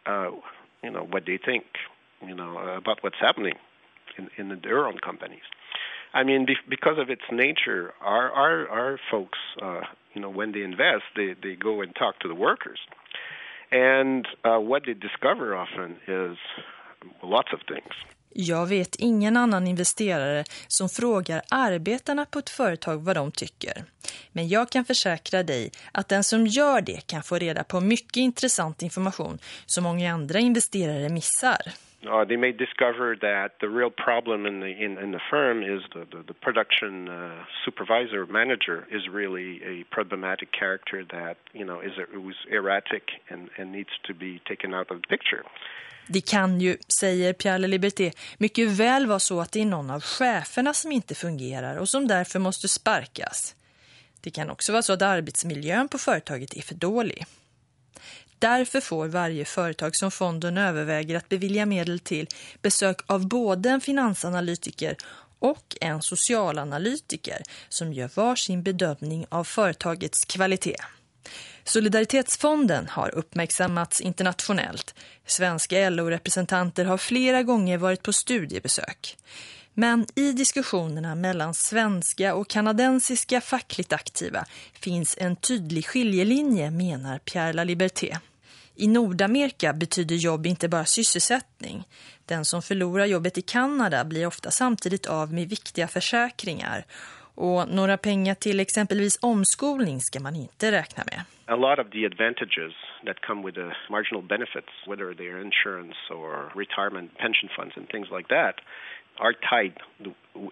uh, you know, what they think, you know, uh, about what's happening in, in their own companies. I mean, because of its nature, our our, our folks, uh, you know, when they invest, they, they go and talk to the workers, and uh, what they discover often is lots of things.
Jag vet ingen annan investerare som frågar arbetarna på ett företag vad de tycker. Men jag kan försäkra dig att den som gör det kan få reda på mycket intressant information som många andra investerare missar
uh, they may discover that the real problem in the in, in the firm is the the, the production uh, supervisor manager is really a problematic character that you know is who's erratic and and needs to be taken out of the picture.
Det kan ju, säger Pierre Liberté, mycket väl vara så att det är någon av cheferna som inte fungerar och som därför måste sparkas. Det kan också vara så att arbetsmiljön på företaget är för dålig. Därför får varje företag som fonden överväger att bevilja medel till besök av både en finansanalytiker och en socialanalytiker som gör var sin bedömning av företagets kvalitet. Solidaritetsfonden har uppmärksammats internationellt. Svenska LO-representanter har flera gånger varit på studiebesök. Men i diskussionerna mellan svenska och kanadensiska fackligt aktiva finns en tydlig skiljelinje, menar Pierre Laliberté. I Nordamerika betyder jobb inte bara sysselsättning. Den som förlorar jobbet i Kanada blir ofta samtidigt av med viktiga försäkringar. Och några pengar till exempelvis omskolning ska man inte räkna med.
A lot of the advantages that come with the marginal benefits, whether they're insurance or retirement pension funds and things like that, are tied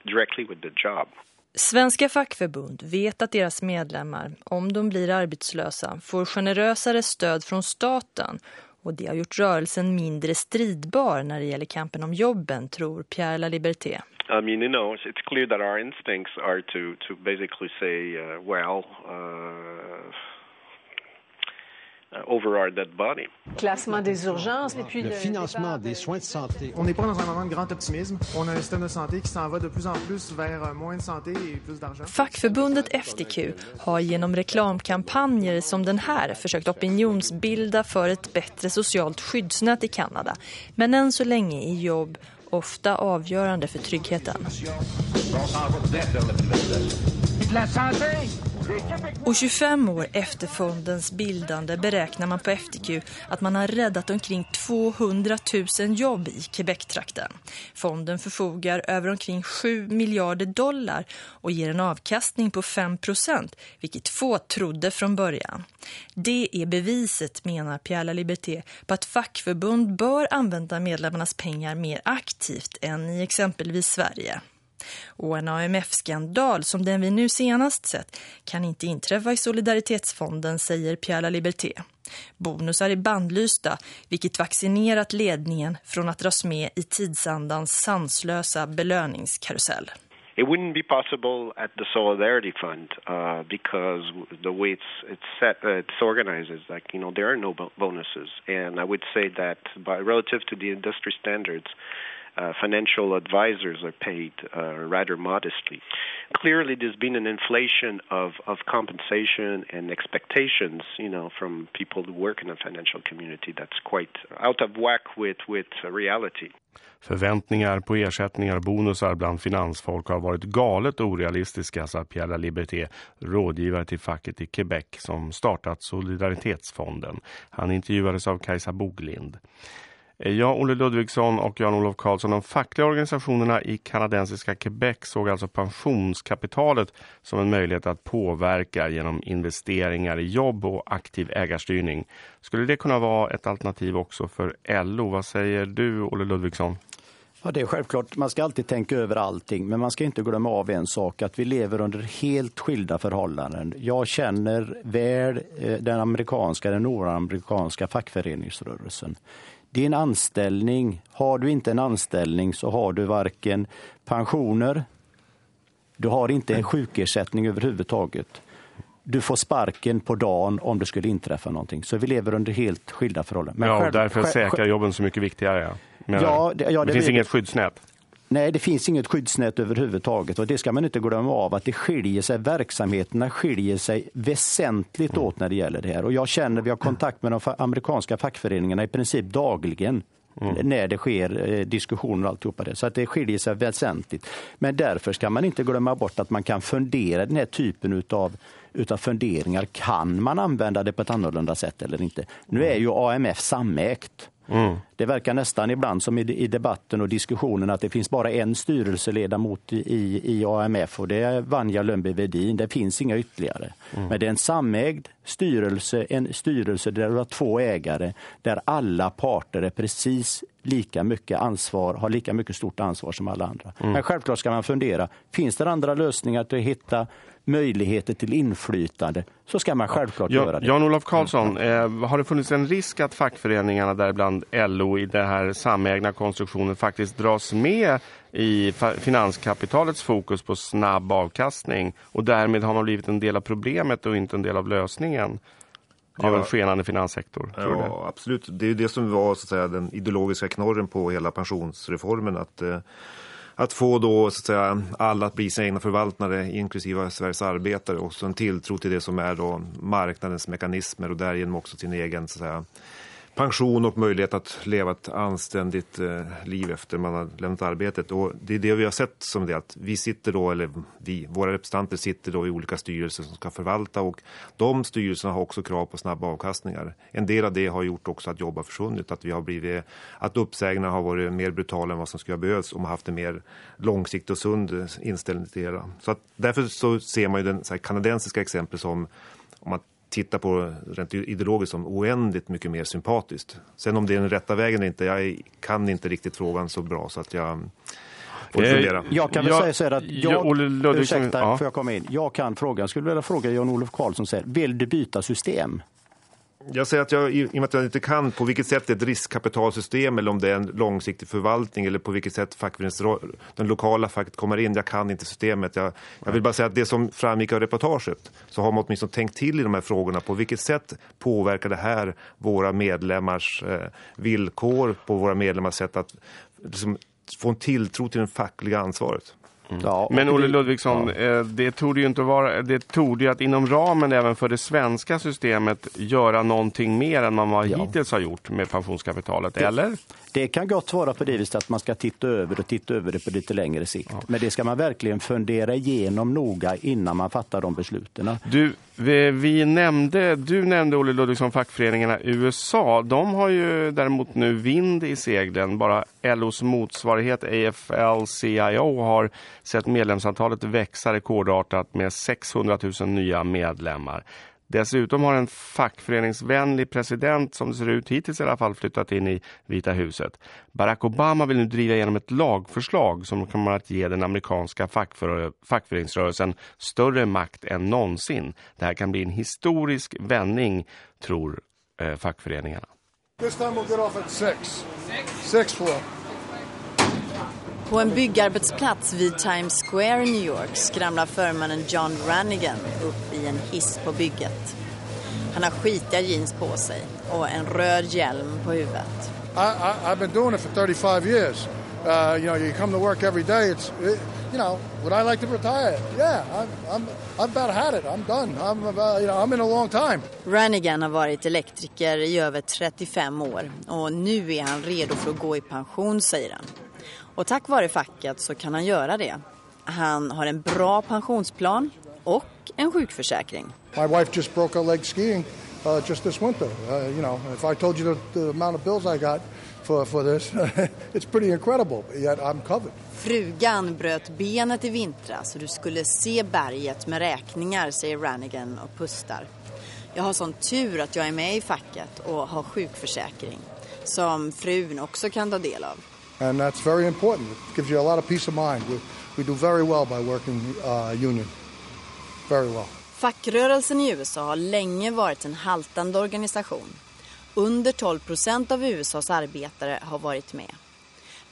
directly with the job.
Svenska fackförbund vet att deras medlemmar, om de blir arbetslösa, får generösare stöd från staten och det har gjort rörelsen mindre stridbar när det gäller kampen om jobben, tror Pierre Laliberté.
I um, mean, you know, it's clear that our instincts are to, to basically say, uh, well, uh, body.
Classement des urgences et puis
le,
le
financement des soins de santé. On n'est pas dans un moment de grand optimisme. On a un système de santé qui s'en va de plus en plus vers euh, moins de santé et plus d'argent.
Fackförbundet FTQ har genom reklamkampanjer som den här försökt opinionsbilda för ett bättre socialt skyddsnät i Kanada. Men än så länge är jobb ofta avgörande för tryggheten. Och 25 år efter fondens bildande beräknar man på FTQ att man har räddat omkring 200 000 jobb i Quebec-trakten. Fonden förfogar över omkring 7 miljarder dollar och ger en avkastning på 5 procent, vilket få trodde från början. Det är beviset, menar Pierre Liberté, på att fackförbund bör använda medlemmarnas pengar mer aktivt än i exempelvis Sverige. Och en AMF-skandal som den vi nu senast sett kan inte inträffa i Solidaritetsfonden, säger Pierre Liberté. Bonusar är bandlysta, vilket vaccinerat ledningen från att dras med i tidsandans sanslösa belöningskarusell.
It wouldn't be possible at the Solidarity Fund uh, because the way it's it's set, uh, it's organized is like you know there are no bonuses, and I would say that by relative to the industry standards, uh, financial advisors are paid uh, rather modestly. Clearly, there's been an inflation of, of compensation and expectations, you know, from people who work in the financial community that's quite out of whack with, with reality.
Förväntningar på ersättningar och bonusar bland finansfolk har varit galet orealistiska, sa Pierre Liberté, rådgivare till facket i Quebec som startat Solidaritetsfonden. Han intervjuades av Kajsa Boglind. Eh, jag, Olle Ludvigsson och Jan-Olof Karlsson, de fackliga organisationerna i kanadensiska Quebec såg alltså pensionskapitalet som en möjlighet att påverka genom investeringar i jobb och aktiv ägarstyrning. Skulle det kunna vara ett alternativ också för LO? Vad säger du, Olle Ludvigsson?
Ja, det är självklart. Man ska alltid tänka över allting, men man ska inte glömma av en sak, att vi lever under helt skilda förhållanden. Jag känner väl eh, den amerikanska, den nordamerikanska fackföreningsrörelsen. Din anställning, har du inte en anställning så har du varken pensioner, du har inte en sjukersättning överhuvudtaget. Du får sparken på dagen om det skulle inträffa någonting. Så vi lever under helt skilda förhållanden.
Men ja, själv, därför är säkra jobben så mycket viktigare. Men ja, det, ja, det, det finns vi... inget skyddsnät.
Nej, det finns inget skyddsnät överhuvudtaget och det ska man inte glömma av att det skiljer sig, verksamheterna skiljer sig väsentligt åt när det gäller det här. Och jag känner, vi har kontakt med de amerikanska fackföreningarna i princip dagligen mm. när det sker diskussioner och alltihopa det. Så att det skiljer sig väsentligt. Men därför ska man inte glömma bort att man kan fundera den här typen utav utav funderingar. Kan man använda det på ett annorlunda sätt eller inte? Nu är ju AMF samägt. Mm. Det verkar nästan ibland som i, debatten och diskussionen att det finns bara en styrelseledamot i, i AMF och det är Vanja Lönnby-Vedin. Det finns inga ytterligare. Mm. Men det är en samägd styrelse, en styrelse där du har två ägare där alla parter är precis lika mycket ansvar, har lika mycket stort ansvar som alla andra. Mm. Men självklart ska man fundera, finns det andra lösningar att hitta möjligheter till inflytande så ska man självklart
ja,
göra det.
Jan-Olof Karlsson, eh, har det funnits en risk att fackföreningarna däribland LO i den här samägna konstruktionen faktiskt dras med i finanskapitalets fokus på snabb avkastning och därmed har man blivit en del av problemet och inte en del av lösningen? av en skenande finanssektor.
Tror ja, det? absolut. Det är det som var så att säga, den ideologiska knorren på hela pensionsreformen. Att eh, att få då så att säga, alla att bli sina egna förvaltare, inklusive Sveriges arbetare, och en tilltro till det som är då marknadens mekanismer och därigenom också sin egen så att säga, pension och möjlighet att leva ett anständigt eh, liv efter man har lämnat arbetet. Och det är det vi har sett som det att vi sitter då, eller vi, våra representanter sitter då i olika styrelser som ska förvalta och de styrelserna har också krav på snabba avkastningar. En del av det har gjort också att jobb har försvunnit, att vi har blivit, att uppsägningarna har varit mer brutala än vad som skulle ha behövts om man haft en mer långsiktig och sund inställning till det. Så att därför så ser man ju den så här, kanadensiska exempel som om man titta på rent ideologiskt som oändligt mycket mer sympatiskt. Sen om det är den rätta vägen eller inte, jag kan inte riktigt frågan så bra så att jag får
eh,
fundera.
Jag kan väl jag, säga så här att jag, jag Olle ursäkta, ja. får jag komma in? Jag kan fråga, jag skulle vilja fråga Jan-Olof Karlsson så här, vill du byta system?
Jag säger att jag, i och med att jag inte kan på vilket sätt det är ett riskkapitalsystem eller om det är en långsiktig förvaltning eller på vilket sätt den lokala facket kommer in. Jag kan inte systemet. Jag, jag vill bara säga att det som framgick av reportaget så har man åtminstone tänkt till i de här frågorna. På vilket sätt påverkar det här våra medlemmars eh, villkor, på våra medlemmars sätt att liksom, få en tilltro till det fackliga ansvaret?
Mm. Ja, Men Olle Ludvigsson, ja. Eh, det tog ju inte vara det tog ju att inom ramen även för det svenska systemet göra någonting mer än man ja. hittills har gjort med pensionskapitalet, det, eller?
Det kan gott vara på det viset att man ska titta över och titta över det på lite längre sikt. Ja. Men det ska man verkligen fundera igenom noga innan man fattar de besluten.
Du, vi, vi, nämnde, du nämnde Olle Ludvigsson fackföreningarna USA. De har ju däremot nu vind i seglen. Bara LOs motsvarighet AFL-CIO har sett medlemsantalet växa rekordartat med 600 000 nya medlemmar. Dessutom har en fackföreningsvänlig president som det ser ut hittills i alla fall flyttat in i Vita huset. Barack Obama vill nu driva igenom ett lagförslag som kommer att ge den amerikanska fackför fackföreningsrörelsen större makt än någonsin. Det här kan bli en historisk vändning, tror eh, fackföreningarna.
This time we'll get off at six. Six floor.
På en byggarbetsplats vid Times Square i New York skramlar förmannen John Rannigan upp i en hiss på bygget. Han har skitiga jeans på sig och en röd hjälm på huvudet.
I, I, I've been doing it for 35 years. Uh, you know, you come to work every day. It's, it, you know, would I like to retire? Yeah, I'm, I'm, I've about had it. I'm done. I'm, about, you know, I'm in a long time.
Rannigan har varit elektriker i över 35 år och nu är han redo för att gå i pension, säger han. Och tack vare facket så kan han göra det. Han har en bra pensionsplan och en sjukförsäkring.
My wife just broke her leg skiing uh, just this winter. Uh, you know, if I told you the, the amount of bills I got for, for this, it's pretty incredible, yet I'm covered.
Frugan bröt benet i vintras så du skulle se berget med räkningar, säger Rannigan och pustar. Jag har sån tur att jag är med i facket och har sjukförsäkring som frun också kan ta del av
and that's very important. It gives you a lot of peace of mind. We, we do very well by working uh, union. Very well.
Fackrörelsen i USA har länge varit en haltande organisation. Under 12 procent av USAs arbetare har varit med.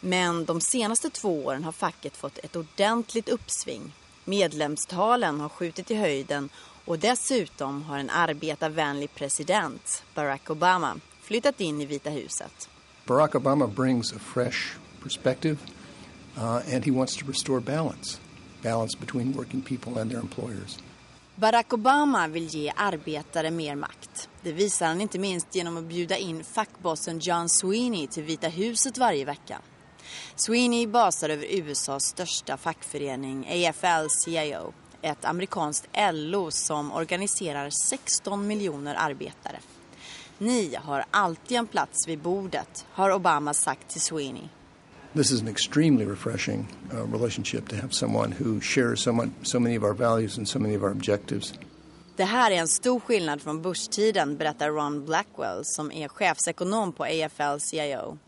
Men de senaste två åren har facket fått ett ordentligt uppsving. Medlemstalen har skjutit i höjden och dessutom har en arbetarvänlig president, Barack Obama, flyttat in i Vita huset.
Barack Obama brings a fresh perspective, uh, and he wants to restore balance, balance between working people and their employers.
Barack Obama vill ge arbetare mer makt. Det visar han inte minst genom att bjuda in fackbossen John Sweeney till Vita huset varje vecka. Sweeney basar över USAs största fackförening AFL-CIO, ett amerikanskt LO som organiserar 16 miljoner arbetare. Ni har alltid en plats vid bordet, har Obama sagt till Sweeney.
This is an extremely refreshing uh, relationship to have someone who shares so, much, so many of our values and so many of our objectives.
Det här är en stor skillnad från Bush-tiden, berättar Ron Blackwell som är chefsekonom på AFL-CIO.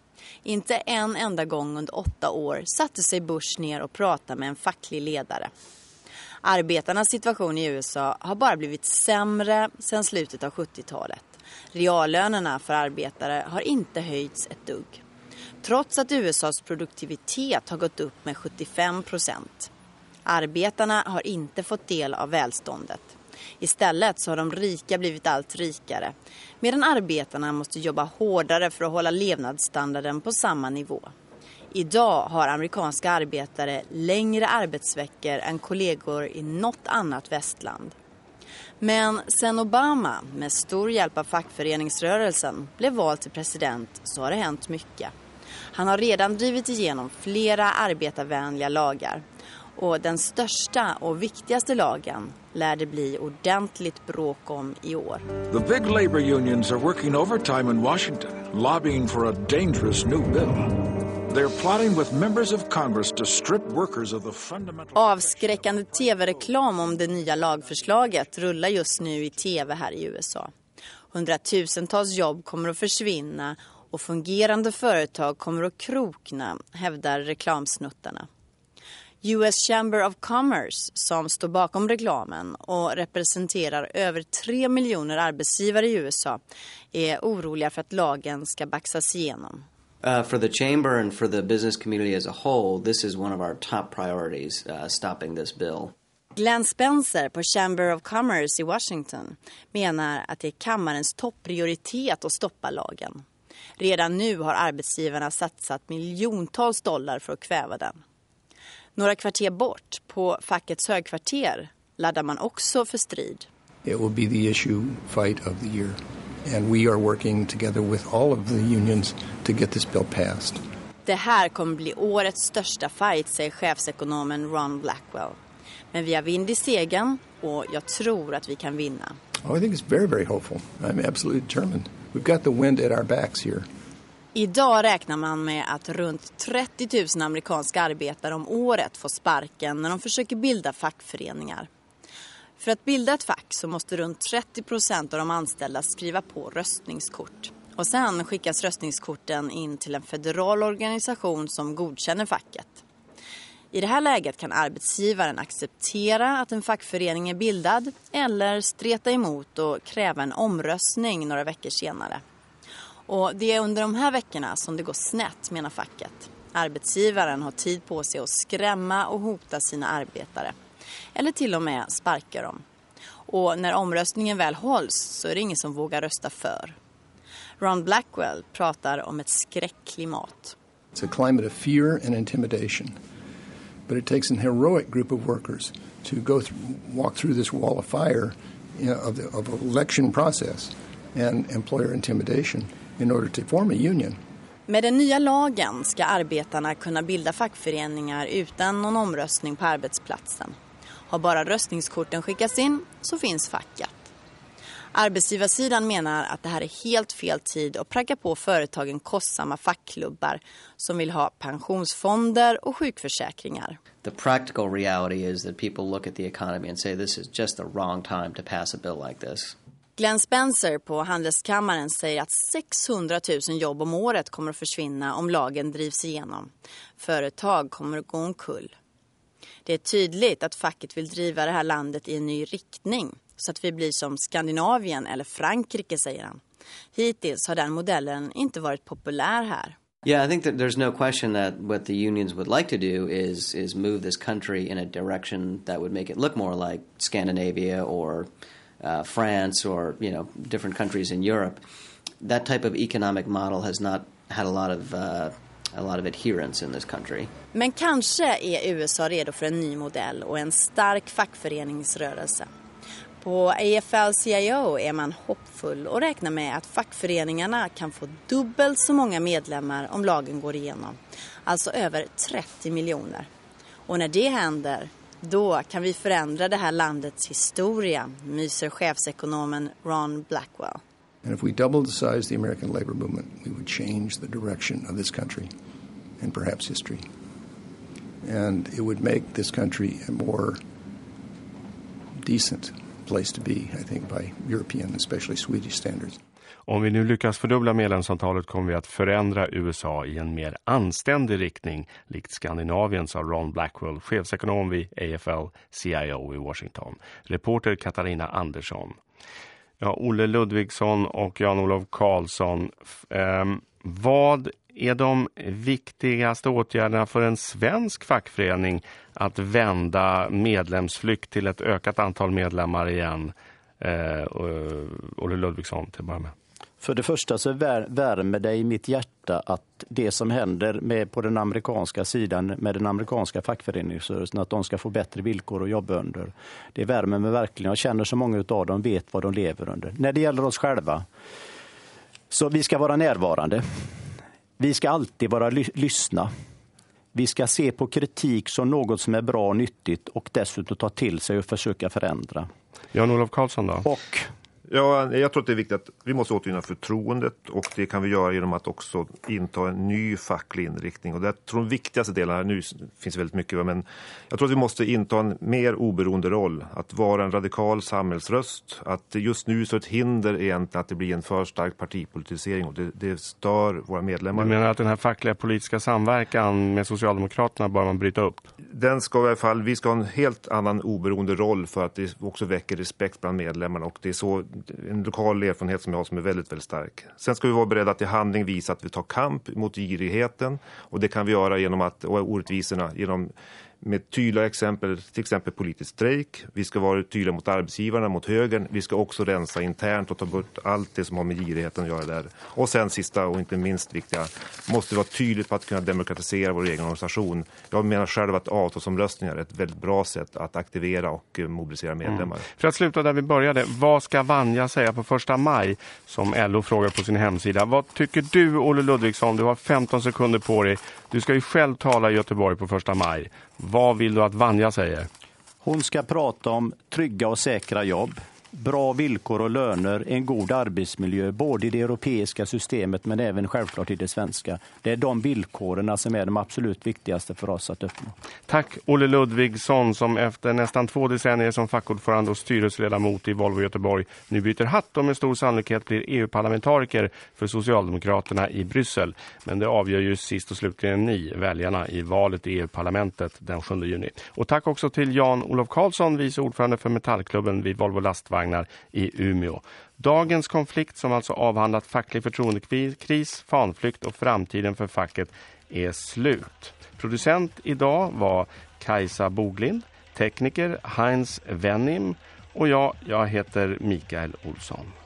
Inte en enda gång under åtta år satte sig Bush ner och pratade med en facklig ledare. Arbetarnas situation i USA har bara blivit sämre sedan slutet av 70-talet. Reallönerna för arbetare har inte höjts ett dugg. Trots att USAs produktivitet har gått upp med 75 procent. Arbetarna har inte fått del av välståndet. Istället så har de rika blivit allt rikare medan arbetarna måste jobba hårdare för att hålla levnadsstandarden på samma nivå. Idag har amerikanska arbetare längre arbetsveckor än kollegor i något annat västland. Men sen Obama med stor hjälp av fackföreningsrörelsen blev vald till president så har det hänt mycket. Han har redan drivit igenom flera arbetarvänliga lagar och den största och viktigaste lagen lär det bli ordentligt bråk om i år.
The big labor unions are working overtime in Washington, lobbying for a dangerous new bill.
Avskräckande tv-reklam om det nya lagförslaget rullar just nu i tv här i USA. Hundratusentals jobb kommer att försvinna och fungerande företag kommer att krokna, hävdar reklamsnuttarna. US Chamber of Commerce, som står bakom reklamen och representerar över 3 miljoner arbetsgivare i USA, är oroliga för att lagen ska baxas igenom.
Uh, for the chamber and for the business community as a whole, this is one of our top priorities, uh, stopping this bill.
Glenn Spencer på Chamber of Commerce i Washington menar att det är kammarens topprioritet att stoppa lagen. Redan nu har arbetsgivarna satsat miljontals dollar för att kväva den. Några kvarter bort, på fackets högkvarter, laddar man också för strid.
It will be the issue fight of the year. And we are working together with all of the unions to get this bill passed.
Det här kommer bli årets största fight, säger chefsekonomen Ron Blackwell. Men vi har vind i segern och jag tror att vi kan vinna.
Oh, I think it's very, very hopeful. I'm absolutely determined. We've got the wind at our backs here.
Idag räknar man med att runt 30 000 amerikanska arbetare om året får sparken när de försöker bilda fackföreningar. För att bilda ett fack så måste runt 30 procent av de anställda skriva på röstningskort. Och sen skickas röstningskorten in till en federal organisation som godkänner facket. I det här läget kan arbetsgivaren acceptera att en fackförening är bildad eller streta emot och kräva en omröstning några veckor senare. Och det är under de här veckorna som det går snett, menar facket. Arbetsgivaren har tid på sig att skrämma och hota sina arbetare. Eller till och med sparka dem. Och när omröstningen väl hålls så är det ingen som vågar rösta för. Ron Blackwell pratar om ett skräckklimat.
It's a climate of fear and intimidation. But it takes an heroic group of workers to go through, walk through this wall of fire you know, of the of election process and employer intimidation in order to form a union.
Med den nya lagen ska arbetarna kunna bilda fackföreningar utan någon omröstning på arbetsplatsen. Har bara röstningskorten skickats in så finns facket. Arbetsgivarsidan menar att det här är helt fel tid att pracka på företagen kostsamma fackklubbar som vill ha pensionsfonder och sjukförsäkringar.
The practical reality is that people look at the economy and say this is just the wrong time to pass a bill like this.
Glenn Spencer på Handelskammaren säger att 600 000 jobb om året kommer att försvinna om lagen drivs igenom. Företag kommer att gå omkull. Det är tydligt att facket vill driva det här landet i en ny riktning så att vi blir som Skandinavien eller Frankrike, säger han. Hittills har den modellen inte varit populär här.
Yeah, I think that there's no question that what the unions would like to do is is move this country in a direction that would make it look more like Scandinavia or uh, France or you know different countries in Europe. That type of economic model has not had a lot of uh, a lot of adherence in this country.
Men kanske är USA redo för en ny modell och en stark fackföreningsrörelse. På AFL-CIO är man hoppfull och räknar med att fackföreningarna kan få dubbelt så många medlemmar om lagen går igenom. Alltså över 30 miljoner. Och när det händer, då kan vi förändra det här landets historia, myser chefsekonomen Ron Blackwell.
And if we doubled the size of the American labor movement, we would change the direction of this country and perhaps history. And it would make this country a more decent place to be, I think, by European, especially Swedish standards.
Om vi nu lyckas fördubbla medlemsantalet kommer vi att förändra USA i en mer anständig riktning, likt Skandinavien, sa Ron Blackwell, chefsekonom vid AFL-CIO i Washington. Reporter Katarina Andersson. Ja, Olle Ludvigsson och Jan-Olof Karlsson, eh, vad är de viktigaste åtgärderna för en svensk fackförening att vända medlemsflykt till ett ökat antal medlemmar igen? Eh, eh Olle Ludvigsson till att börja med.
För det första så värmer det i mitt hjärta att det som händer med på den amerikanska sidan med den amerikanska fackföreningsrörelsen, att de ska få bättre villkor att jobba under. Det värmer mig verkligen. Jag känner så många av dem vet vad de lever under. När det gäller oss själva, så vi ska vara närvarande. Vi ska alltid vara ly lyssna. Vi ska se på kritik som något som är bra och nyttigt och dessutom ta till sig och försöka förändra.
Jan-Olof Karlsson då?
Och
Ja, jag tror att det är viktigt att vi måste återvinna förtroendet och det kan vi göra genom att också inta en ny facklig inriktning. Och det tror de viktigaste delarna, nu finns väldigt mycket, men jag tror att vi måste inta en mer oberoende roll. Att vara en radikal samhällsröst. Att just nu så är ett hinder egentligen att det blir en för stark partipolitisering och det, det stör våra medlemmar.
Du menar att den här fackliga politiska samverkan med Socialdemokraterna bör man bryta upp?
Den ska i alla fall, vi ska ha en helt annan oberoende roll för att det också väcker respekt bland medlemmarna och det är så en lokal erfarenhet som jag har som är väldigt, väldigt stark. Sen ska vi vara beredda att i handling visa att vi tar kamp mot girigheten och det kan vi göra genom att, och orättvisorna, genom med tydliga exempel, till exempel politisk strejk. Vi ska vara tydliga mot arbetsgivarna, mot högern. Vi ska också rensa internt och ta bort allt det som har med girigheten att göra där. Och sen sista och inte minst viktiga, måste vara tydligt på att kunna demokratisera vår egen organisation. Jag menar själv att avtalsomröstningar är ett väldigt bra sätt att aktivera och eh, mobilisera medlemmar. Mm.
För att sluta där vi började, vad ska Vanja säga på första maj som LO frågar på sin hemsida? Vad tycker du Olle Ludvigsson? Du har 15 sekunder på dig. Du ska ju själv tala i Göteborg på första maj. Vad vill du att Vanja säger?
Hon ska prata om trygga och säkra jobb, bra villkor och löner, en god arbetsmiljö, både i det europeiska systemet men även självklart i det svenska. Det är de villkoren som är de absolut viktigaste för oss att uppnå.
Tack Olle Ludvigsson som efter nästan två decennier som fackordförande och styrelseledamot i Volvo Göteborg nu byter hatt och med stor sannolikhet blir EU-parlamentariker för Socialdemokraterna i Bryssel. Men det avgör ju sist och slutligen ni, väljarna, i valet i EU-parlamentet den 7 juni. Och tack också till Jan-Olof Karlsson, vice ordförande för Metallklubben vid Volvo Lastvagn stridsvagnar i Umeå. Dagens konflikt som alltså avhandlat facklig förtroendekris, fanflykt och framtiden för facket är slut. Producent idag var Kajsa Boglind, tekniker Heinz Wennim och jag, jag heter Mikael Olsson.